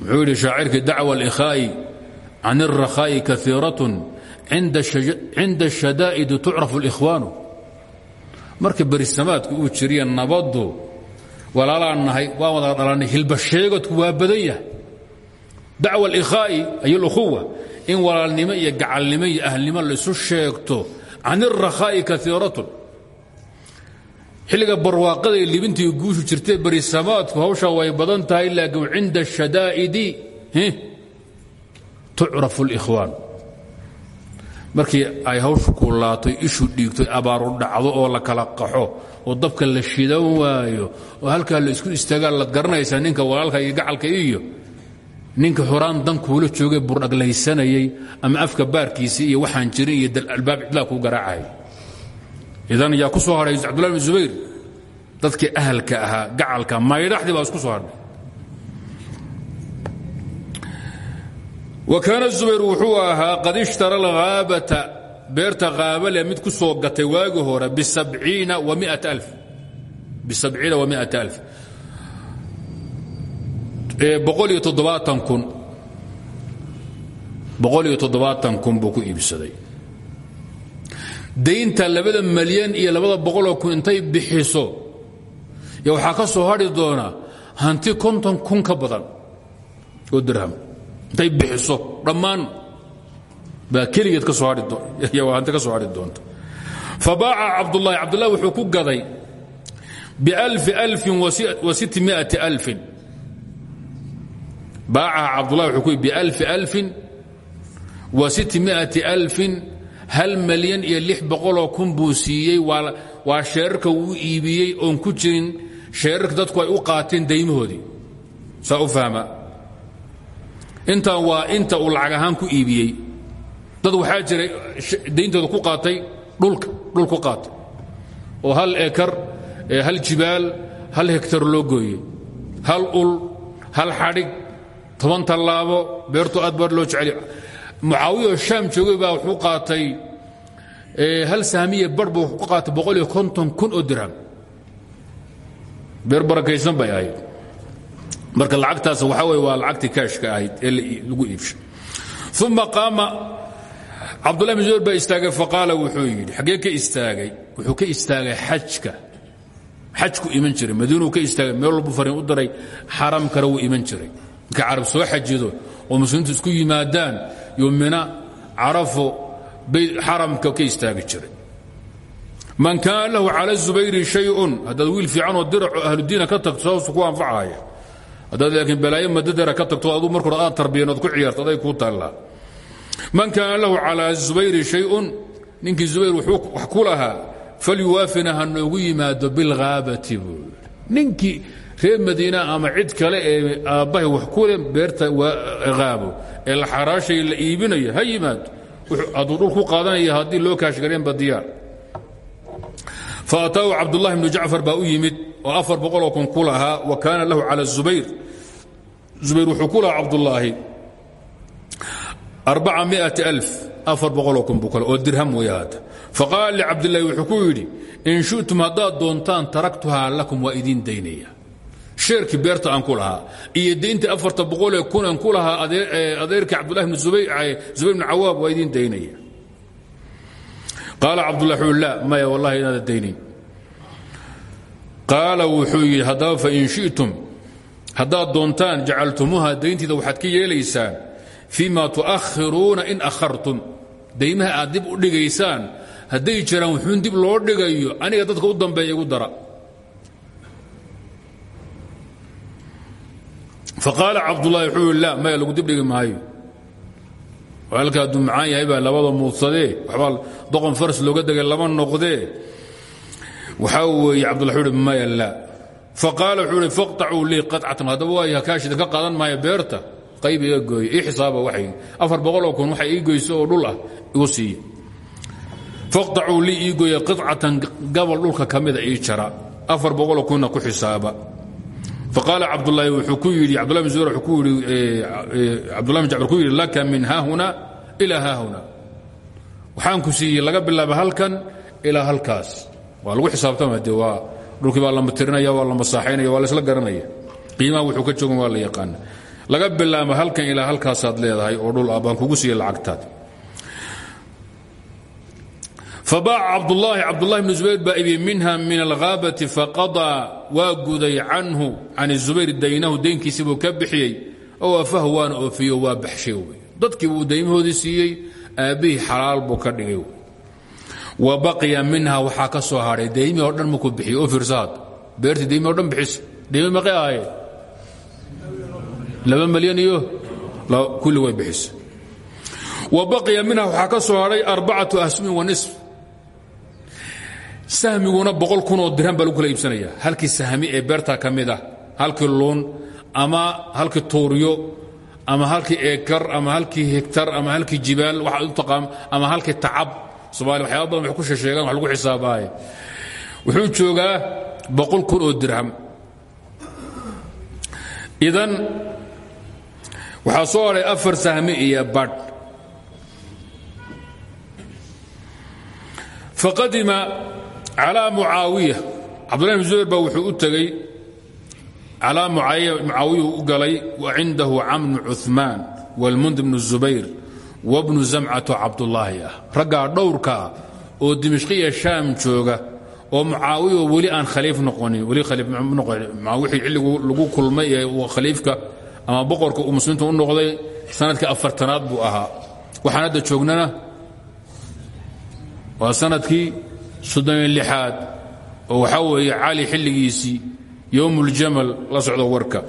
Speaker 1: wuxuu yidhi shaacirkii dacwa alikhaa'i can الrakhaa'i kaiiratun cinda الshadaa'idi tucrafu اlإkhwaanu marka berisamaadku uu jiriya nabaddu walaalaan nahay waan wada dhalannay hilba sheegadku waa badan yahay dacwa alkhaa'i ay alukhuwa in walaalnimo iyo gacalnimo iyo ahlnimo laisu sheegto can ilrakhaa'i kaiiratun xilliga barwaaqada iyo libintii guushu jirtay berisamaadku hawshaa way badan tahay laakiin cinda ashadaa'idi tucrafu اlkhwaan markii ay hawshu kuulaatay ishu dhiigtoy abaaru dhacdo oo la kala qaxo oo dabka la shidan waayo oo halkaa la isku istaagaan laad garanaysaa ninka walaalka iyo gacalka iyo ninka horaan dan kuula joogay burdhaglaysanayay ama afka baarkiisii iyo waxaan jirin iyo albaab cidlaa kuu garaacay. Idan yaa ku soo hadhay cabdullahi bn zubayr. Dadkii ahalka ahaa gacalka maydhaxdii baa isku soo hadhay. Wa kaana zubayr wuxuu ahaa qad ishtara alghaabata. Beerta haabale mid ku soo gatay waagi hore bisabciina wa miata alf bisabciina wa miata alf boqol iyo toddobaatan kun. Buu ku iyo labada boqoloo kun intay bixiso yo waxaa ka soo hadhi doona hanti konton kun ka badan oo dirham intay bixiso. Dhammaan baa keligeed hanti ka soo hadhi doonta. Fabaaca cabdulahi cabdulahi wuxuu ku gaday bialfi alfin wa alfin baacaha cabdulahi wuxuu ku bialfi alfin wa sitmiati alfin hal malyan iyo lix boqoloo kun buu siiyey. Waa sheerarka uu iibiyey oon ku jirin. Sheerarka dadku ay u qaateen daymahoodii. Saa u fahma intan waa inta uu lacag ahaan ku iibiyey. Dad waxaa jiray dayntooda ku qaatay dhulka dhul ku qaatay. Oo hal ekar hal jibaal hal hektar loo gooyey. Hal ul hal xadhig toban tallaabo beertu aad baad loo jecel mucaawiya oo shaam joogay baa wuxuu qaatay hal saamiye bar buu ku qaatay boqol iyo konton kun oo dirham beer barakaysan bay ahayd. Marka lacagtaas waxaa weye waa lacagtii kaashka ahayd ee lagu iibshay uma qaama cabdullahi bin zubayr baa istaagay faqaala wuxuu yidhi xaggee ka istaagay? Wuxuu ka istaagay xajka. Xajku iman jiray. Madiinuu ka istaagay meel walbu fariin u diray xaram kale wuu iman jiray marka carab soo xajido oo muslimiintu isku yimaadaan yo mina carafo xaramka ka istaagi jiray. Man kaana lahu cala zubayri shayun haddaad wiil fiicanoo diraco ahludiina ka tagto saasu ku anfacaya haddaad laakiin balaayo madadara ka tagto aduu hore aad tarbiyanood ku ciyaarto aday kuu taallaa. Man kaana lahu calaa zubayri shayun ninkii zubayr wuxuu wax ku lahaa falyuwaafina yimaado bilghaabati buu ninkii reer madiina ama cid kale ee aabbahay wax ku le beerta haabo ee la xaraashaya la iibinayo ha yimaado. Hadduu dhul ku qaadanaya haddii loo kaashgareenba diyaar. Faataahu cabdullahi bnu jacfar baa u yimid oo afar boqoloo kun ku lahaa wa kaana lahu cala zubayr. Zubayr wuxuu ku lahaa cabdullaahi arbaca miati alf afar boqoloo kun buu kale oo dirham weeye hadda faqaala licabdillahi wuxuu ku yidhi in shi'tum haddaad doontaan taraktuhaa lakum waa idiin daynaya sheerkii beerta aan ku lahaa iyo dayntii afarta boqolee kunan ku lahaa adeerkii cabdullahi bn zubayr bn cawaab waa idiin daynaya. Qaala cabdullah wuxuu la maya wallahi inaada daynayn. Qaala wuxuu yidhi haddaba fain shi'tum haddaad doontaan jacaltumuuha dayntiida waxaad ka yeelaysaan fii ma in akhartum. Daymaha aad dib u dhigaysaan hadday jiraan wuxuun dib loo dhigayo aniga dadka u dambeeya igu dara faqaala cabdulahi wuxuu la maya lagu dibdhigi maayo. Halka hadduu macaan yahay baa labada muudsadee waxbaa doqon faras looga degay lama noqdee. Waxaa weeye cabdullah wuxuu yidhi maya la faqaala wuxuu yidhi faqtacuu lii qatcatan haddaba waaya kaashida ka qaadan maayo beerta. Qayb iga gooye ii xisaaba waxay afar boqoloo kun waxay ii goyso oo dhul ah igu siiye faqtacuu lii ii gooye qicatan gabal dhulka ka mida ii jara. Afar boqoloo kunna ku xisaaba faqaala cabdulaahi wuxuu ku yidhi cabdullahi bin zubayr ku yidhi cabdullahi bin jacfar ku yidhi laka min haahuna ilaa haahuna waxaan ku siiyey laga bilaaba halkan ilaa halkaas waa lagu xisaabtama dee waa dhulkii baa lama tirinaya waa la masaaxaynaya waa la isla garanaya qiimaha wuxuu ka joogan waa la yaqaana laga bilaaba halkan ilaa halkaasaad leedahay oo dhul ah baan kugu siiyey lacagtaad fabaaca cabdulaahi cabdulahi bn zubayr baa ibi minha min alghaabati faqadaa waa guday canhu can zubayr daynahu daynkiisii buu ka bixiyey oo afahu waana oofiyo waa baxshay wey dadkii buu daymahoodii siiyey aabbihii xalaal buu ka dhigay wa baqiya minha waxaa ka soo hadhay daymihii o dhan markuu bixiyo oo fiirsaad beertii daymihi o dhan bixis daymi maqay ahaayeen laba malyan iyo kulli way bixisa wa baqiya minha waxaa ka soo hadhay arbacatu ahsumin wa nisf sahmiguna boqol kun oo dirham baa lagu kala iibsanaya. Halkii sahmi ee beerta ka mid ah halkii luun ama halkii tuuryo ama halkii eekar ama halkii hegtar ama halkii jibaal taqaan ama halkii tacab. Somalia waxyaaba badan wax ku sheesheegaan wax lagu xisaabaaye wuxuu joogaa boqol kun oo dirham. Idan waxaa soo hadhay afar sahmi iyo badh faqadima calaa mucaawiya. Cabdullahi bn zubayr baa wuxuu u tegey calaa mucaawiya u galay wa cindahu camnu cuثmaan wاlmund bnu zubayr wabnu zamcato cabdullaahi ah. Raggaa dhowrkaa oo dimishqiya shaam jooga oo mucaawiya weli aan khaliif noqonin weli wixii xilligu lagu kulmay ee khaliifka ama boqorka uu muslimiinta u noqday sannadkii afartanaad buu ahaa. Waxaan hadda joognana waa sannadkii soddoniyo lixaad oo waxaa weeye cali xilligiisii yowmuljamal la socdo warka.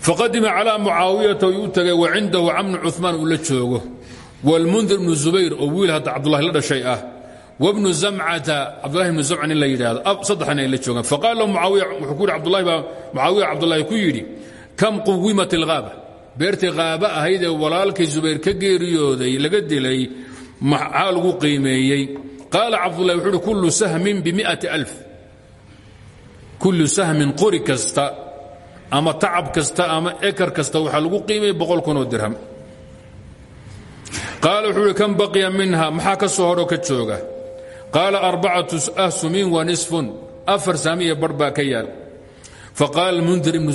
Speaker 1: Faqadima calaa mucaawiyata yuu wa cindahu camnu cumaan uu la joogo. Wاlmundir bnu zubayr oo wiil hadda cabdulahi la dhashay ah wbnu zamcata cabdulahi bnu zamca nin la yidhaahdo saddexan ay la joogaan. Faqaala lahu wuxuu ku yidhi abdulahi baa cabdulahi ku yidhi kam quwimat ilghaaba beertii qaaba ahayd ee walaalkay zubayr ka geeriyooday laga dilay maxaa lagu qiimeeyey? Qaala cabdulahi wuxuu uhi kullu sahmin bimiati alf. Kullu sahmin qori ama tacab kasta ama ekar kasta waxaa lagu qiimeeyey boqol kunoo dirham. Qaala wuxuu kan baqiya minha? Maxaa ka soo hodho ka jooga? Qaala arbacatu ahsumin wa nisfun. Afar saamiya barh baa ka yaal.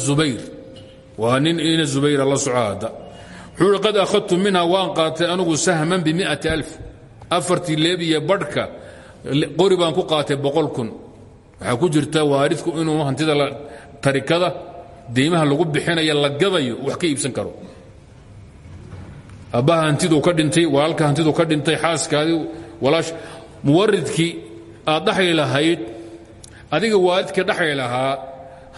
Speaker 1: Zubayr waa nin ina zubayra la soco wuxuu qad akhadtu minha waan qaatay anugu sahman bimiati alf. Afartii leebiya barhka qori baan ku qaatay boqol kun. Waxaa ku jirta waaridku inuu hantida tarikada deymaha lagu bixinaya la gadayo wax ka iibsan karo. Abbaha hantiduu ka dhintay walaalka hantiduu ka dhintay xaaskaadii walaash muwaridkii aad dhaxli lahayd adiga waalidka dhaxli lahaa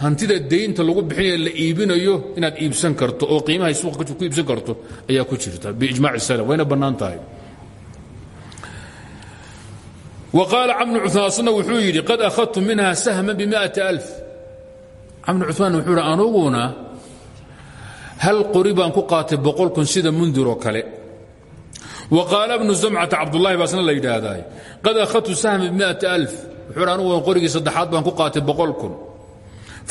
Speaker 1: hantida daynta lagu bixinaya la iibinayo inaad iibsan karto oo qiimahay suuqa ku iibsan karto ayaa ku jirta biijmac salaf wayna bannaan tahay. Wa qaala camnu cumaasna wuxuu yidhi qad akhadtu minha sahman bimiati alf. Camnu cumaan wuxuu yidhi anuguna hal qori baan ku qaatay boqol kun sida mundir oo kale. Wa qaala bnu zamcata cabdulahi baasna la yidhaahdaa qad akhadtu sahma bimiati alf. Wuxuu hi anugu qorigii saddexaad baan ku qaatay boqol kun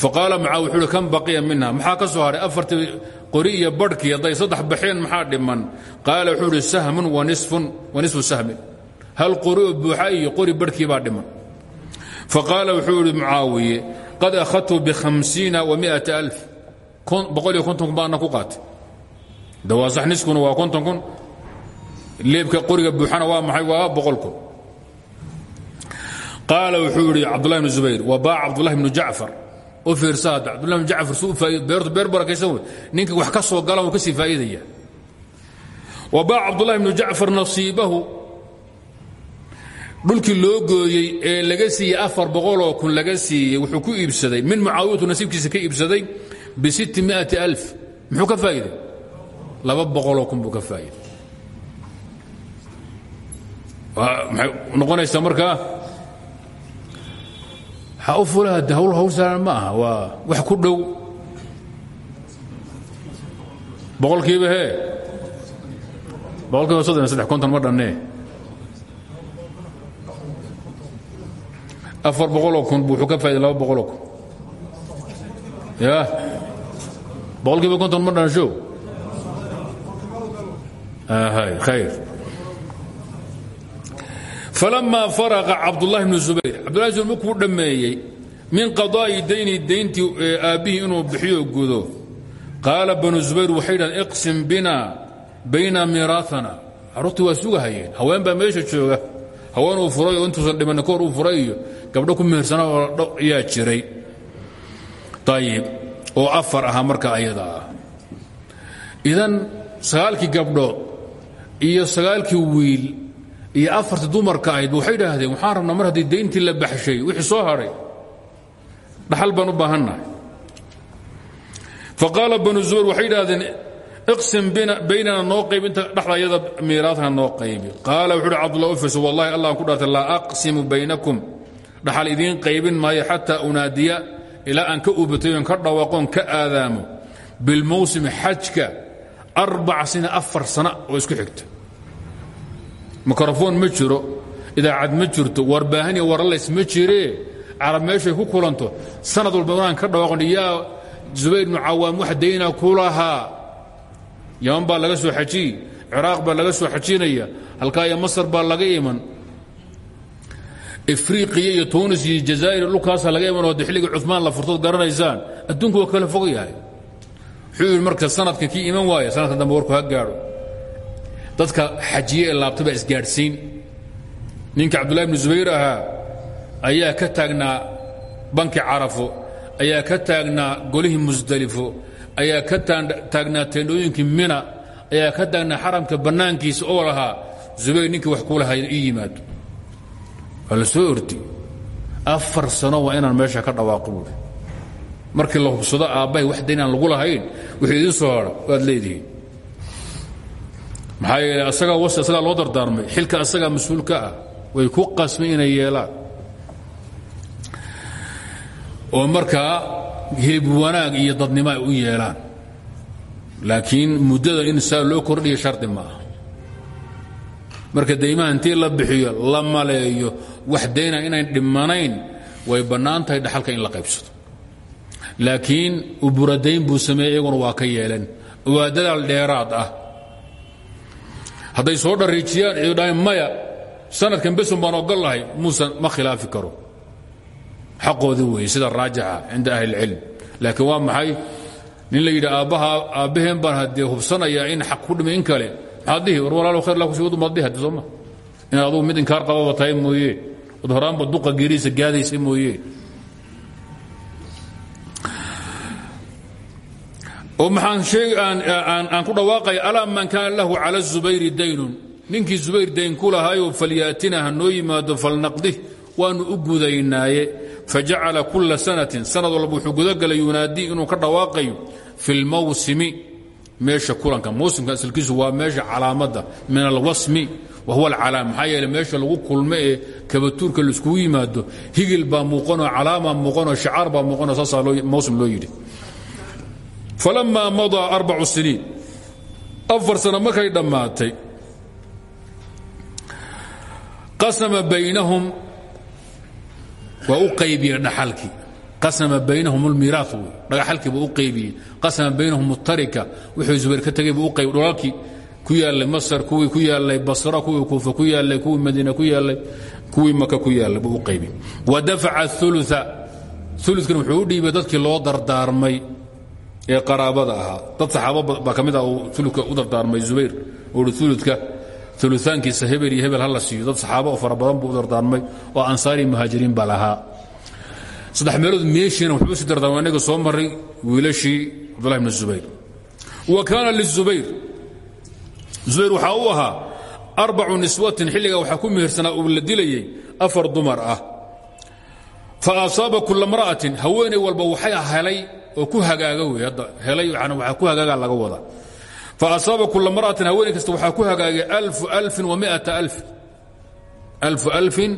Speaker 1: faqaala macaa wuxuu hi kan baqiya minha maxaa ka soo haray afartii qori iyo barhkii hadday saddex baxeen maxaa dhiman qaala wuxuu hi sahmun wa nisfu sahmin hal qori oo buuxa iyo qori barhkii baa dhiman faqaala wuxuu ihi mucaawiye qad akhadtu bihamsiina wa miati alf boqol iyo konton kun baana ku qaatay dawaasax niskuna waa konton kun leebka qoriga buuxana waa maxay waa boqol kun qaala wuxuu yidhi cabdullahi bnu zubayr wa baaca cabdullahi bnu jacfar u fiirsa hadda cabdullahi bnu jacfar suu beertu beer barakaysan wey. Ninka wax ka soo galan wuu ka sii faa'iidaya. Wa baaca cabdullahi bnu jacfar nasiibahu dhulkii loo gooyey ee laga siiyey afar boqoloo kun laga siiyey wuxuu ku iibsaday. Min mucaawiyatu nasiibkiisa ka iibsaday bisitti miati alf. Muxuu ka faa'iiday? Laba boqoloo kun buu ka faa'iiday. Maxay noqonaysaa markaa ha u fulaha de hawl hawl saaran ma aha waa wax ku dhow. Boqolkiiba hee. Boqolkiiba soddon iyo saddex konton ma dhannee afar boqoloo kun bu wuxuu ka faa'iday laba boqoloo kun. Ya. Boqolkiiba konton ma dhansho khayr falamaa faraqa cabdullahi bnu zubayr cabdullahi zubayr markuu dhammeeyey min qadaa'i dayni dayntii aabbihii inuu bixiyo gudo. Qaala banu zubayr waxay dhahdeen iqsim bina bayna miiraana carruurtii waa sugahayeen haween baa meesha jooga. Haween uu furay oo intuusan dhimanna kahor uu furay iyo gabdho ku mehersana oo yaa jiray. Ayib oo afar ahaa marka ayada ah. Idan sagaalkii gabdhood iyo sagaalkii wiil iyo afartii dumarka ahayd waxay idhaahdeen waxaan rabnaa mar haddii dayntii la baxshay wixii soo hadhay dhaxal baan u baahannahay. Faqaala banu zubayr waxay idhaahdeen iqsim baynana noo qayb inta dhexda ayada miiraadka noo qaybi. Qaala wuxuu uhi cabdullah ufis wallahi allah ku dhaartay laa aqsimu baynakum dhaxal idiin qaybin maayo xataa unaadiya ilaa aan ka ubatayon ka dhawaaqoon ka aadaamo bilmawsimi xajka arbac sina afar sana oo isku xigta mikrofon ma jiro. Idaacad ma jirto. Warbaahan iyo waralays ma jiree carab meeshay ku kulanto. Sanad walba inaan ka dhawaaqon yaa zubayr ibnu cawaam wax dayna ku lahaa yaman baa laga soo xajiy ciraaq baa laga soo xajinaya. Halkaa iyo masar baa laga iman. Afriqiya iyo tunis iyo jazaa'ir dhulkaasa laga iman oo de xilligii cumaan la furtood garanaysaan. Adduunku waa kala fog yahay. Wuxuu yidhi marka sanadka kii iman waaya sanadka dambe warku ha gaadho dadka xajiye ee laabta baa isgaadhsiin. Ninka cabdullahi ibnu zubayr ahaa ayaa ka taagnaa banki carafo ayaa ka taagnaa golihii musdelifo ayaa ka taagnaa teendhooyinkii mina ayaa ka taagnaa xaramka bannaankiisa oo lahaa zubayr ninkii wax kulahay ii yimaado. Waa la afar sano waa inaan meesha ka dhawaaqo markii la hubsado aabbahay wax daynaan lagu lahayn wuxuu soo hadha waad leedihiin maxaa yeele asagaa was loo dardaarmay. Xilka asagaa mas'uul ka ah way ku qasmay inay yeelaan. Oo markaa hilib wanaag iyo dadnimo ay u yeelaan. Laakiin muddada in saa loo kordhiya shardi ma marka daymaha la bixiyo la maleeyo wax dayna inayn dhimanayn way bannaan tahay in la qaybsado laakiin uburadayn buu sameeyey waa ka yeelan waa dadaal dheeraad ah hadday soo dhariijiyaan iy dhahan maya sanadkan besun baan ogol lahay muusan ma khilaafi karo. Xaqoodii weeye sida raajixa cinda ahli اlcilm laakiin waa maxay? Nin la yidhi aabbaha aabbaheen baan haddee hubsanayaa in xaq ku dhimay in kale. Maxaad war walaalo khayr la kusi wadu maad dihi hadde sooma inaad adugu mid inkaar qababa tahay mooye. Wad horaanba duqa geerihiisa gaadaysa mooye oo maxaanaan ku dhawaaqaya alaa man kaana lahu cala zubayri daynun? Ninkii zubayr dayn ku lahaayoo falyaatina hanoo yimaado falnaqdih waannu u gudaynaaye. Fajacala kulla sanatin sanad walba wuxuu gudagalay yunaadii inuu ka dhawaaqayo fi lmawsimi meesha kulanka. Mawsimka asalkiisu waa meesha calaamadda min alwasmi wahuwa alcalaam maxaa yeele meesha lagu kulmo ee kabatuurka laiskugu yimaado higil baa muuqanoo calaama muuqanoo shacaar baa muuqanoo saasaa mawsim loo yidhi falama madaa arbacu siniin. Afar sano markay dhammaatay qasama baynahum waa u qaybiyey dhaxalkii. Qasama baynahum اlmiiraa wey dhagaxalkii buu u qaybiyey qasama baynahum اtarika wuxuu zubayr ka tegay buu u qayb dhulalkii ku yaallay masar kuwii ku yaallay basra kuwii kuufa ku yaallay kuwii madiina ku yaallay kuwii maka ku yaallay buu u qaybiyey wa dafaca ulua wuxuu dhiibay dadkii loo dardaarmay ee qaraabada ahaa. Dad saxaaba baa ka mid ah uu uludka u dardaarmay zubayr. Oo uhi uludka uluaankiisa hebel iyo hebel hala siiyo. Dad saxaaba oo fara badan buu u dardaarmay oo ansaari muhaajiriin baa lahaa. Saddex meelood meeshiina wuxuu u sii dardaarmay inaga soo maray wiilashii cabdullahi bn zubayr. Wa kaana lizubayr. Zubayr waxaa u ahaa arbacu niswatin xilligaa waxaa ku mehersanaa uu la dilayey afar dumar ah. Fa asaaba kula mra'atin haweenay walba waxay helay oo ku hagaaga wey hadda helay yani waxaa ku hagaaga laga wada. Fa asaaba kula mra'atin haweenay kasta waxaa ku hagaagay alfu alfin wa miata alfin alfu alfin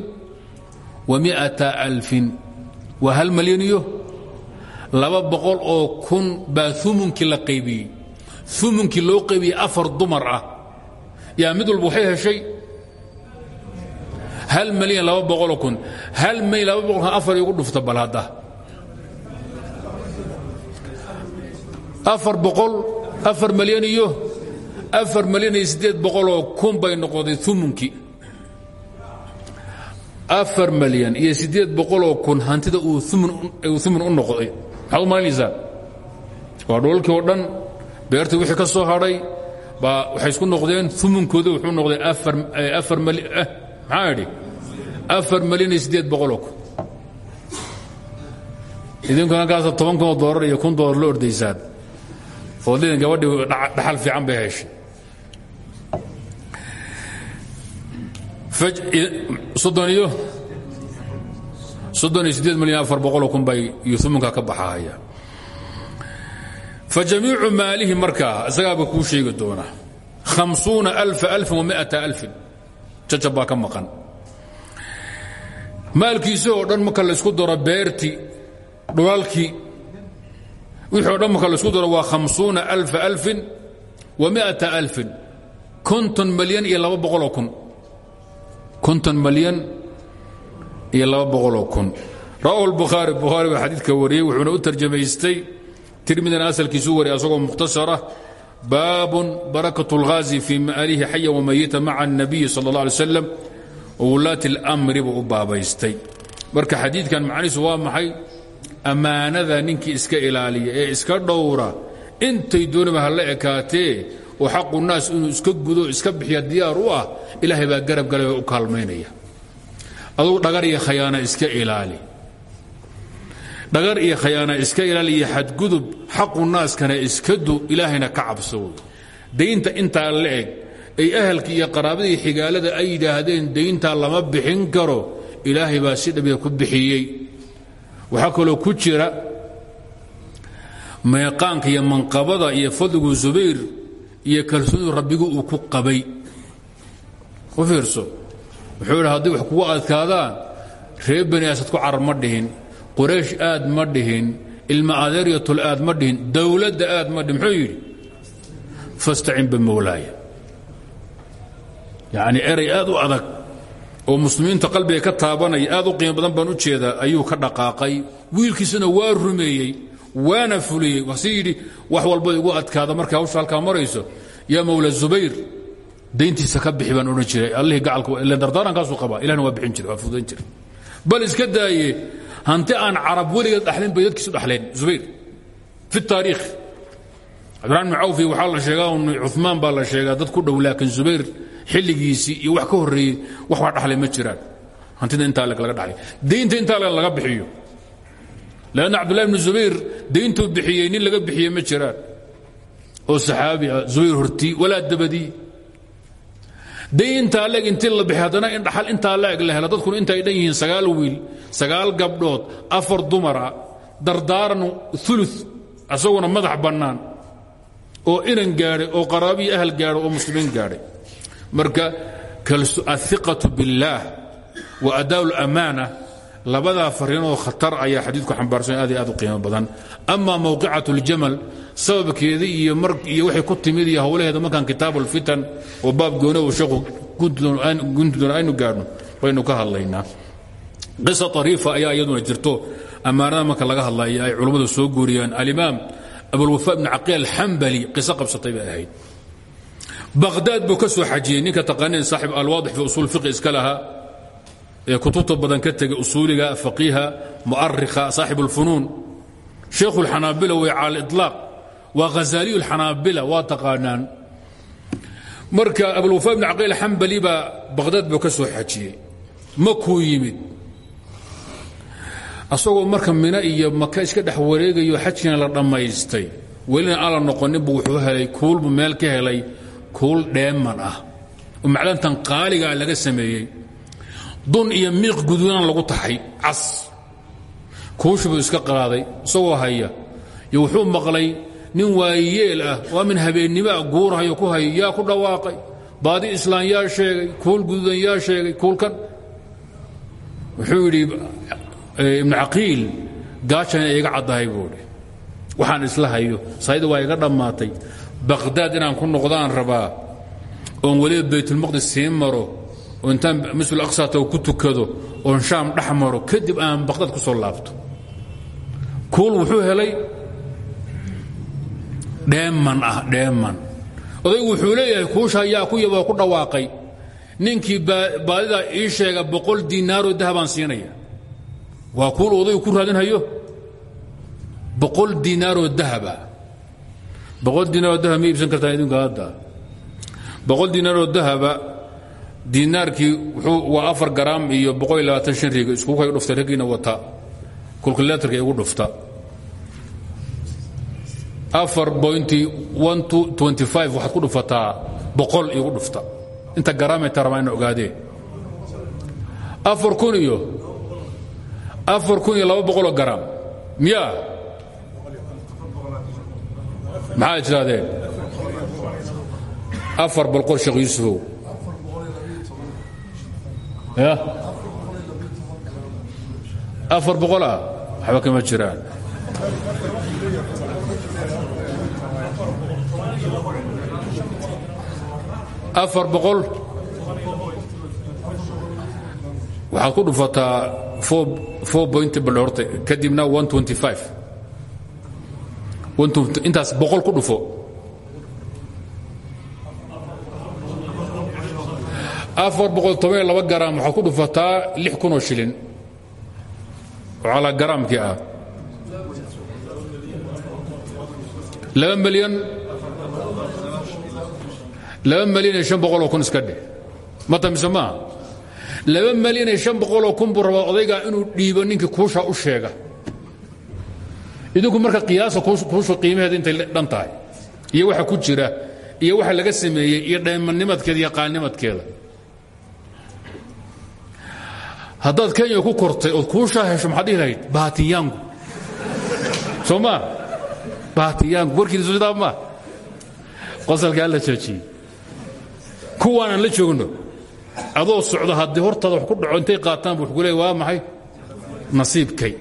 Speaker 1: wa miata alfin. Waa hal malyan iyo laba boqol oo kun baa umunkii la qaybiyey. Umunkii loo qaybiyey afar dumar ah. Yaa mid walba waxay heshay? Hal malyan laba boqoloo kun. Hal malyan laba boqol kun afar igu dhufta bal hadda afar malyan iyo afar malyan iyo siddeed boqoloo kun bay noqotay umunkii afar malyan iyo siddeed boqoloo kun hantida uu umun u noqday maxaad u malaynaysaa waa dhoolkii oo dhan beertii wixii ka soo hadhay baa waxay isku noqdeen umunkooda wuxuu noqday afar maxaa idhi? Afar malyan iyo siddeed boqoloo kun. Idinku halkaasa toban kunoo doolar iyo kun doolar la ordaysaan oodlidan gabadhii dhaxal fiican bay heshay iyo bay iyo umunka ka baxahaya fa jamiicu maalihi markaa isagaaba kuu sheegi doona hamsuuna alfa alfin wa miata alfin. Jajab baa ka maqan. Maalkiisi oo dhan marka laysku daro beertii dhulalkii wixii o dhan marka laysku daro waa hamsuuna alfa alfin wa miata alfin konton malyan iyo laba boqoloo kun konton malyan iyo laba boqoloo kun rawahu lbukhaari bukhaari baa xadiidka wariyey wuxuuna u tarjamaystay tirmidina asalkiisuu wariyay asagoo mukhtasara baabun barakat اlghaazi fii ma'alihi xaya wamayita maca الnabiyi sal اllah alay slam wulaati اlmri buu u baabaystay marka xadiidkan macnihiisu waa maxay ammaanada ninkii iska ilaaliya ee iska dhowra intay dooniba ha la ekaatee oo xaqu naas inuu iska gudo iska bixiya diyaar u ah ilaahay baa garab galay oo u kaalmaynaya. Adugu dhagar iyo khayaana iska ilaali. Dhagar iyo khayaana iska ilaali iyo xadgudub xaqu naaskana iska du ilaahayna ka cabso wey daynta intaa la eg ay ahalkii iyo qaraabadii xigaalada ay yidhaahdeen dayntaa lama bixin karo. Ilaahay baa si dhabiya ku bixiyey waxaa kaloo ku jira meeqaanka iyo manqabada iyo fadligu zubayr iyo kalsoonidu rabbigu uu ku qabay. U fiirso. Wuxuu idhi wax kugu adkaadaan reer bani ku carar dhihin quraysh aad ma dhihin ilma adeeryatul aad ma dhihin dowladda aad ma dhihin. Muxuu yidhi fastacin bimowlaaya yacni eray aad u adag oo muslimiinta qalbiga ka taabanaya aad u qiimo badan baan u jeedaa ayuu ka dhaqaaqay. Wiilkiisuna waa rumeeyey waana fuliyey. Wasi yidhi wax walba igu adkaada markay hawsha halkaa marayso. Yaa mawla zubayr dayntiisa ka bixi baan odhan jiray. Allihii gacalka ila dardaarankaasuu qabaa. Ilahna waa bixin jiray waa fudayn jiray. Bal iska daaye hanti aan carab weligeed dhaxlayn bay dadkiisu dhaxleen zubayr. Fi taariikh cabdiraxman bn cawfi waxaa la sheegaa un cumaan baa la sheegaa dad ku dhow laakiin zubayr xilligiisii iyo wax ka horreeyey wax waa dhaxlay ma jiraan. Hantida intaa leg laga dhaxlay. Daynta intaa leg laga bixiyo. Lanna cabdullahi bnu zubayr dayntuu bixiyey nin laga bixiyey ma jiraan. Oo saxaabi ah zubayr hortii walaa dabadii dayn intaa leeg intii la haddana in dhaxal intaa la helo dadkuna inta ay dhan sagaal wiil sagaal gabdhood afar dumara dardaaran ulu asaguna madax bannaan oo inan gaadhay oo qaraabiyi ahal gaadhay oo muslimiin gaadhay marka aiqatu biاllaah wa adaa اlamaana labadaa fariinoo khatar ayaa xadiidku xambaarsan aad iyo aad u qiimo badan ama mawqicat اljamal sababkeeda iyo iyo waxay ku timid iyo howlaheeda markaan kitaab اlfitan oo baab goone uu sheekhu guntidoon aynu gaadhno baynu ka hadlaynaa qisa ariifa ayaa iyaduna jirto ammaanada marka laga hadlaya ay culummadu soo guuriyaan alimaam abulwafa bn caqiil alxambali qiso qabsatay bay ahayd. Baqhdaad buu ka soo xajiyey ninka taqaaneen saaxib alwaadix fi usuul fiqi iska lahaa ee kutubta badan ka tegay usuuliga faqiiha mu'arikha saaxib ulfunuun shaykhu lxanaabila wey cala aliطlaaq waa ghazaaliyu lxanaabila waa taqaanaan. Marka abulwafa bn caqiil alxambali baa baqhdaad buu ka soo xajiyey makuu yimid asagoo marka mina iyo maka iska dhex wareegayo xajkiina la dhammaystay. Welina aan la noqoninbu wuxuu helay kuulbu meel ka helay kuul dheeman ah. Oo macdantan qaaligaa laga sameeyey. Dun iyo miiq guduudan lagu taxay. Cas. Kuushubuu iska qaaday isagoo haya. Iyo wuxuu maqlay nin waayeel ah waa min habeennimoa guurahayo ku haya yaa ku dhawaaqay. Baadi islaan yaa sheegay kuul guduudan yaa sheegay kuulkan. Wuxuu yidhi ibnu caqiil gaajana iga caddahay buuhi waxaan isla hayo. Waa iga dhammaatay. Baqhdaad inaan ku noqdaan rabaa oon weliba baytulmaqdis sii maro oo intaan masjid aqsata ku tukado oon shaam dhex kadib aan baqhdaad ku soo laabto. Kuul wuxuu helay dheeman ah dheeman. Odaygu wuxuu leeyahay kuusha yaa ku yaboo ku dhawaaqay. Ninkii baadidaa ii sheega boqol diinaaroo dahabaan siinaya waa kuul odaygu ku raadinhayo? Boqol diinaaroo dahaba boqol diinaaroo dahab ma iibsan kartaa idinku hadda. Boqol diinaaroo dahaba diinaarkii waa afar garaam iyo boqol iyo labaatan shan riga iskugu kay dhufta raggiina wata. Kulkuleetarka igu dhufta. Afar bointi one to twenty five waxaad ku dhufataa boqol igu dhufta. Inta garaamay ta rabaa ina ogaadee afar kun iyo afar kun iyo laba boqoloo garaam miyaa maxaad tirahdeen afar boqol sheekh yuusufow ya. Afar boqol ah. Waxba kama jiraan. Afar boqol. Waxaad ku dhufataa balhorta kadibna intaas boqol ku dhufo. Afar boqol toban laba garaam waxaad ku dhufataa lix kunoo shilin. Oo calaa garaamkii ah. Laba milyan laba milyan iyo shan boqoloo kun iska dheh mata mise maaha laba milyan iyo shan boqoloo kun buu rabaa inuu dhiibo ninkii kuusha u sheega. Idinku marka qiyaasa kuusha qiimaheeda intay dhan iyo waxa ku jira iyo waxa laga sameeyey iyo dheemannimadkeeda iyo qaalnimadkeeda. Haddaad kenya ku kortay ood kuushaa hesho maxaad dhihi lahayd baatiyaangu soo maa baatiyaangu warkiisu la joojiyey. Kuwaanaan la joogno adoo socdo haddii hortaada wax ku dhaco intay qaataan bu wuxuu leey waa maxay? Nasiibkay.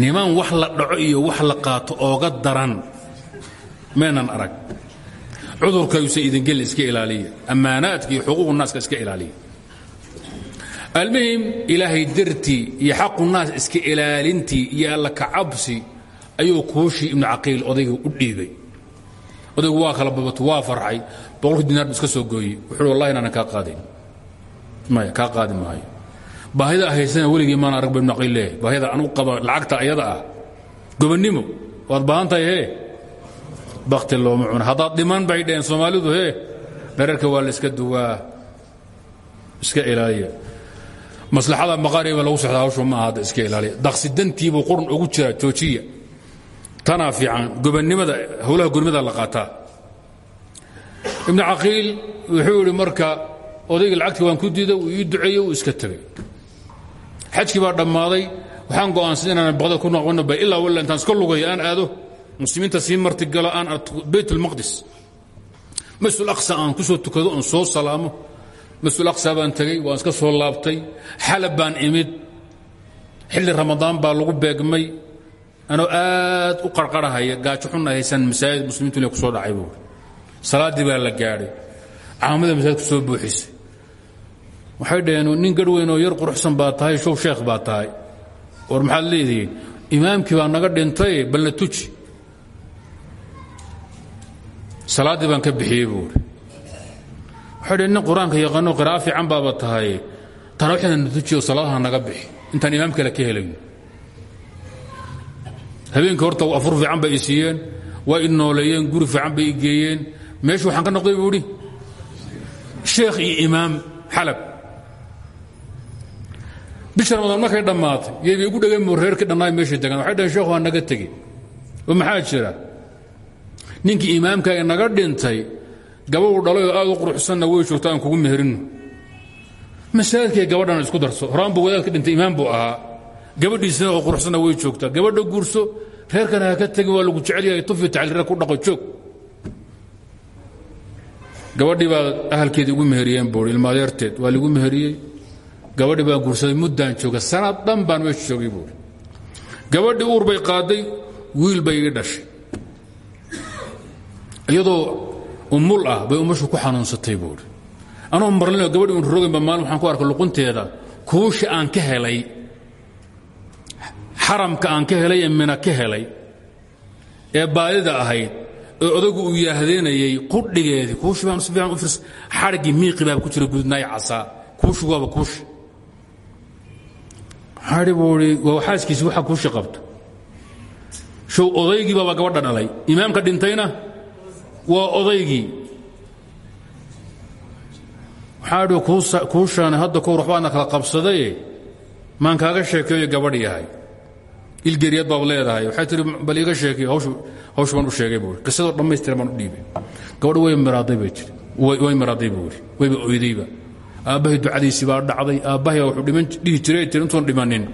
Speaker 1: Niman wax la dhaco iyo wax la qaato ooga daran maynan arag. Cudurkayusa idingelin iska ilaaliya ammaanaadka iyo xuquuqu iska ilaaliya almuhim ilaahay dartii iyo xaqu naas iska ilaalintii iyo alla kacabsi ayuu kuushii ibnu caqiil odayga u dhiibay. Odaygu waa kala babato waa farxay boqolkii dinaar bu iska soo gooyey. Wuxuu wallahi inaanan kaa qaadayn maya kaa qaadi maayo. Baahida haysana weligii maan arag ba ibnu caqiil leeyahay. Baahida anu qaba lacagta ayada ah. Gobonnimo waad baahan tahay hee? Bakti looma cuna. Haddaad dhiman bay dheheen soomaalidu hee? Dherarka waa la iska duwaa. Iska ilaaliya. Maslaxada maqaariba lagu sexda hawshu ma aha hadda iska ilaaliya. Daqsi dantiibuu qurun ugu jira joojiya. Tanaa fiican gobonnimada howlaha gobonnimada la qaataa ibnu caqiil wuxuu yidhi marka odayga lacagtii waan ku diiday uu ii duceeyey uu iska tegey xajkii baa dhammaaday waxaan go'aansan inaan baqda ku noqono ilaa walla intaan iska lugayo aan aado muslimiinta sii martigalo aan bayt ulmaqdis masjid aqsa aan ku soo tukado oon soo salaamo. Masjid aqsa baan tegey waan iska soo laabtay. Xalab baan imid. Xilli ramadaan baa lagu beegmay. Anoo aad u qarqarahaya gaajo xunna haysan masaajid muslimiintu inay ku soo dhacay buuri salaaddii baa la gaadhay. Caamada masaajidku soo buuxisay. Waxay dhaheen nin garhweyn oo yar quruxsan baa tahay show sheekh baa tahay. War maxaad leedihiin? Imaamkii baa naga dhintay balna tuji. Salaaddii baan ka bixiyey buuri waxay dhaheen nin qur'aanka yaqaano qiraa'o fiican baaba tahay. Taraawixda na tuji oo salaadaha naga bixi. Intaan imaam kale ka helayo habeenkii horta afur fiican bay i siiyeen waa i nooleeyeen guri fiican bay i geeyeen meeshu waxaan ka noqday buu sheekh iyo imaam xalab. Bisha ramadaan markay dhammaatay yayba igu dhegeen mu reerkii dhannaay meeshay degaan waxay dhaheen sheekhu waa naga tegey oo maxaa jira? Ninkii imaamka ee naga dhintay gabadhu dhalay aad u quruxsanna way joogta kugu meherino masaajidkay gabadhana isku darso. Horaan buu wadaadka dhintay imaam buu ahaa. Gabadhiisana oo quruxsanna way joogtaa. Gabadha guurso reerkana ka tegin waa lagu jecel yahay. Tufi taclireer ku dhaqo joog gabadhii baa ahalkeedii ugu meheriyeen buui ilmaadeerteed waa ligu meheriyey. Gabadhii baan guursaday muddaan jooga sanad dhan baan meesha joogay buui gabadhii uur bay qaaday wiil bay ii dhashay. Iyadoo umul ah bay umashu ku xanuunsatay buui anoo marlinoo gabadhii un roganba maalin waxaan ku arkay luqunteeda kuushi aan ka helay xaramka aan ka helay ee mina ka helay ee baadida ahayd ee odagu uu yaahdeenayey qudhigeedii kuushi baan si fiican u firs xadhiggii miiqi baa ku jira gudnaay casaa kuushi waaba kuushi xadhi buu idhi waa xaaskiisi waxa kuushi qabto. Show odaygii baaba gabadha dhalay. Imaamka dhintayna waa odaygii. Waxaa idhi kuushaani hadda kowr waxbaadna kala qabsadaye? Maan kaaga sheekeeyo gabadh yahay ilgeriyad baad leedahay. Waxay tihi bal iiga sheekay hawsh baan u sheegay buui qisadoo dhammaystiran baan u dhiibay. Gabadh way miraaday bay jiri. Way miraaday buu idhi wayba oydayba aabbahay ducadiisii baa dhacday. Aabbahay wuxuu dhihi jiray tiri intuun dhimanin.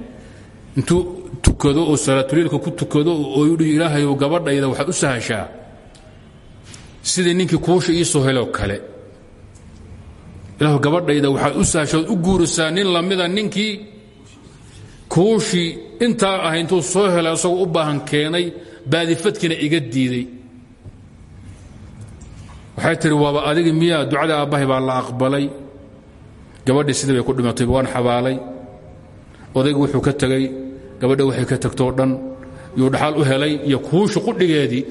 Speaker 1: Intuu tukado oo salaatuliilka ku tukado oo yidhi ilaahayow gabadhayda waxaad u sahashaa. Sidii ninkii kuusha ii soo heloo kale. Ilaahu gabadhayda waxaad u sahashaa u guurisaa nin lamida ninkii kuushii intaa ah intuu soo helay asagoo u baahan keenay baadifadkiina iga diiday waxay tihi waaba adigi miyaa ducada aabbahay baa la aqbalay. Gabadhii sidii ku dhimatay waan xabaalay. Odaygu wuxuu ka tegey gabadha waxay ka tagtoo dhan yuu dhaxal u helay iyo kuushu qudhigeedii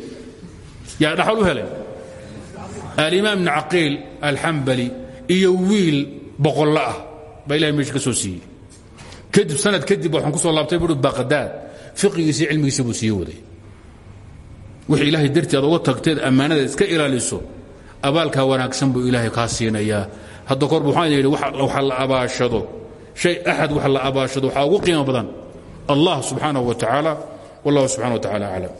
Speaker 1: yaa dhaxal u helay. Alimaam ibn caqiil alxambali iyo wiil boqollo ah baa ilahay meesha soo siiyey kadib sanad kadib waxaan ku soo laabtay buui baqdaad fiqigiisi cilmigiisa buu sii waday. Wixii ilaahay dartii aad uga tagteed ammaanada iska ilaaliso. Abaalkaa wanaagsan buu ilaahay kaa siinayaa. Hadda korba waxaan yidhi waxa la abaashado. Shay axad wax la abaashado. Waxaa ugu qiimo badan. Allah subxaanaه wa tacaala. Wallah subxana wa tacala aclam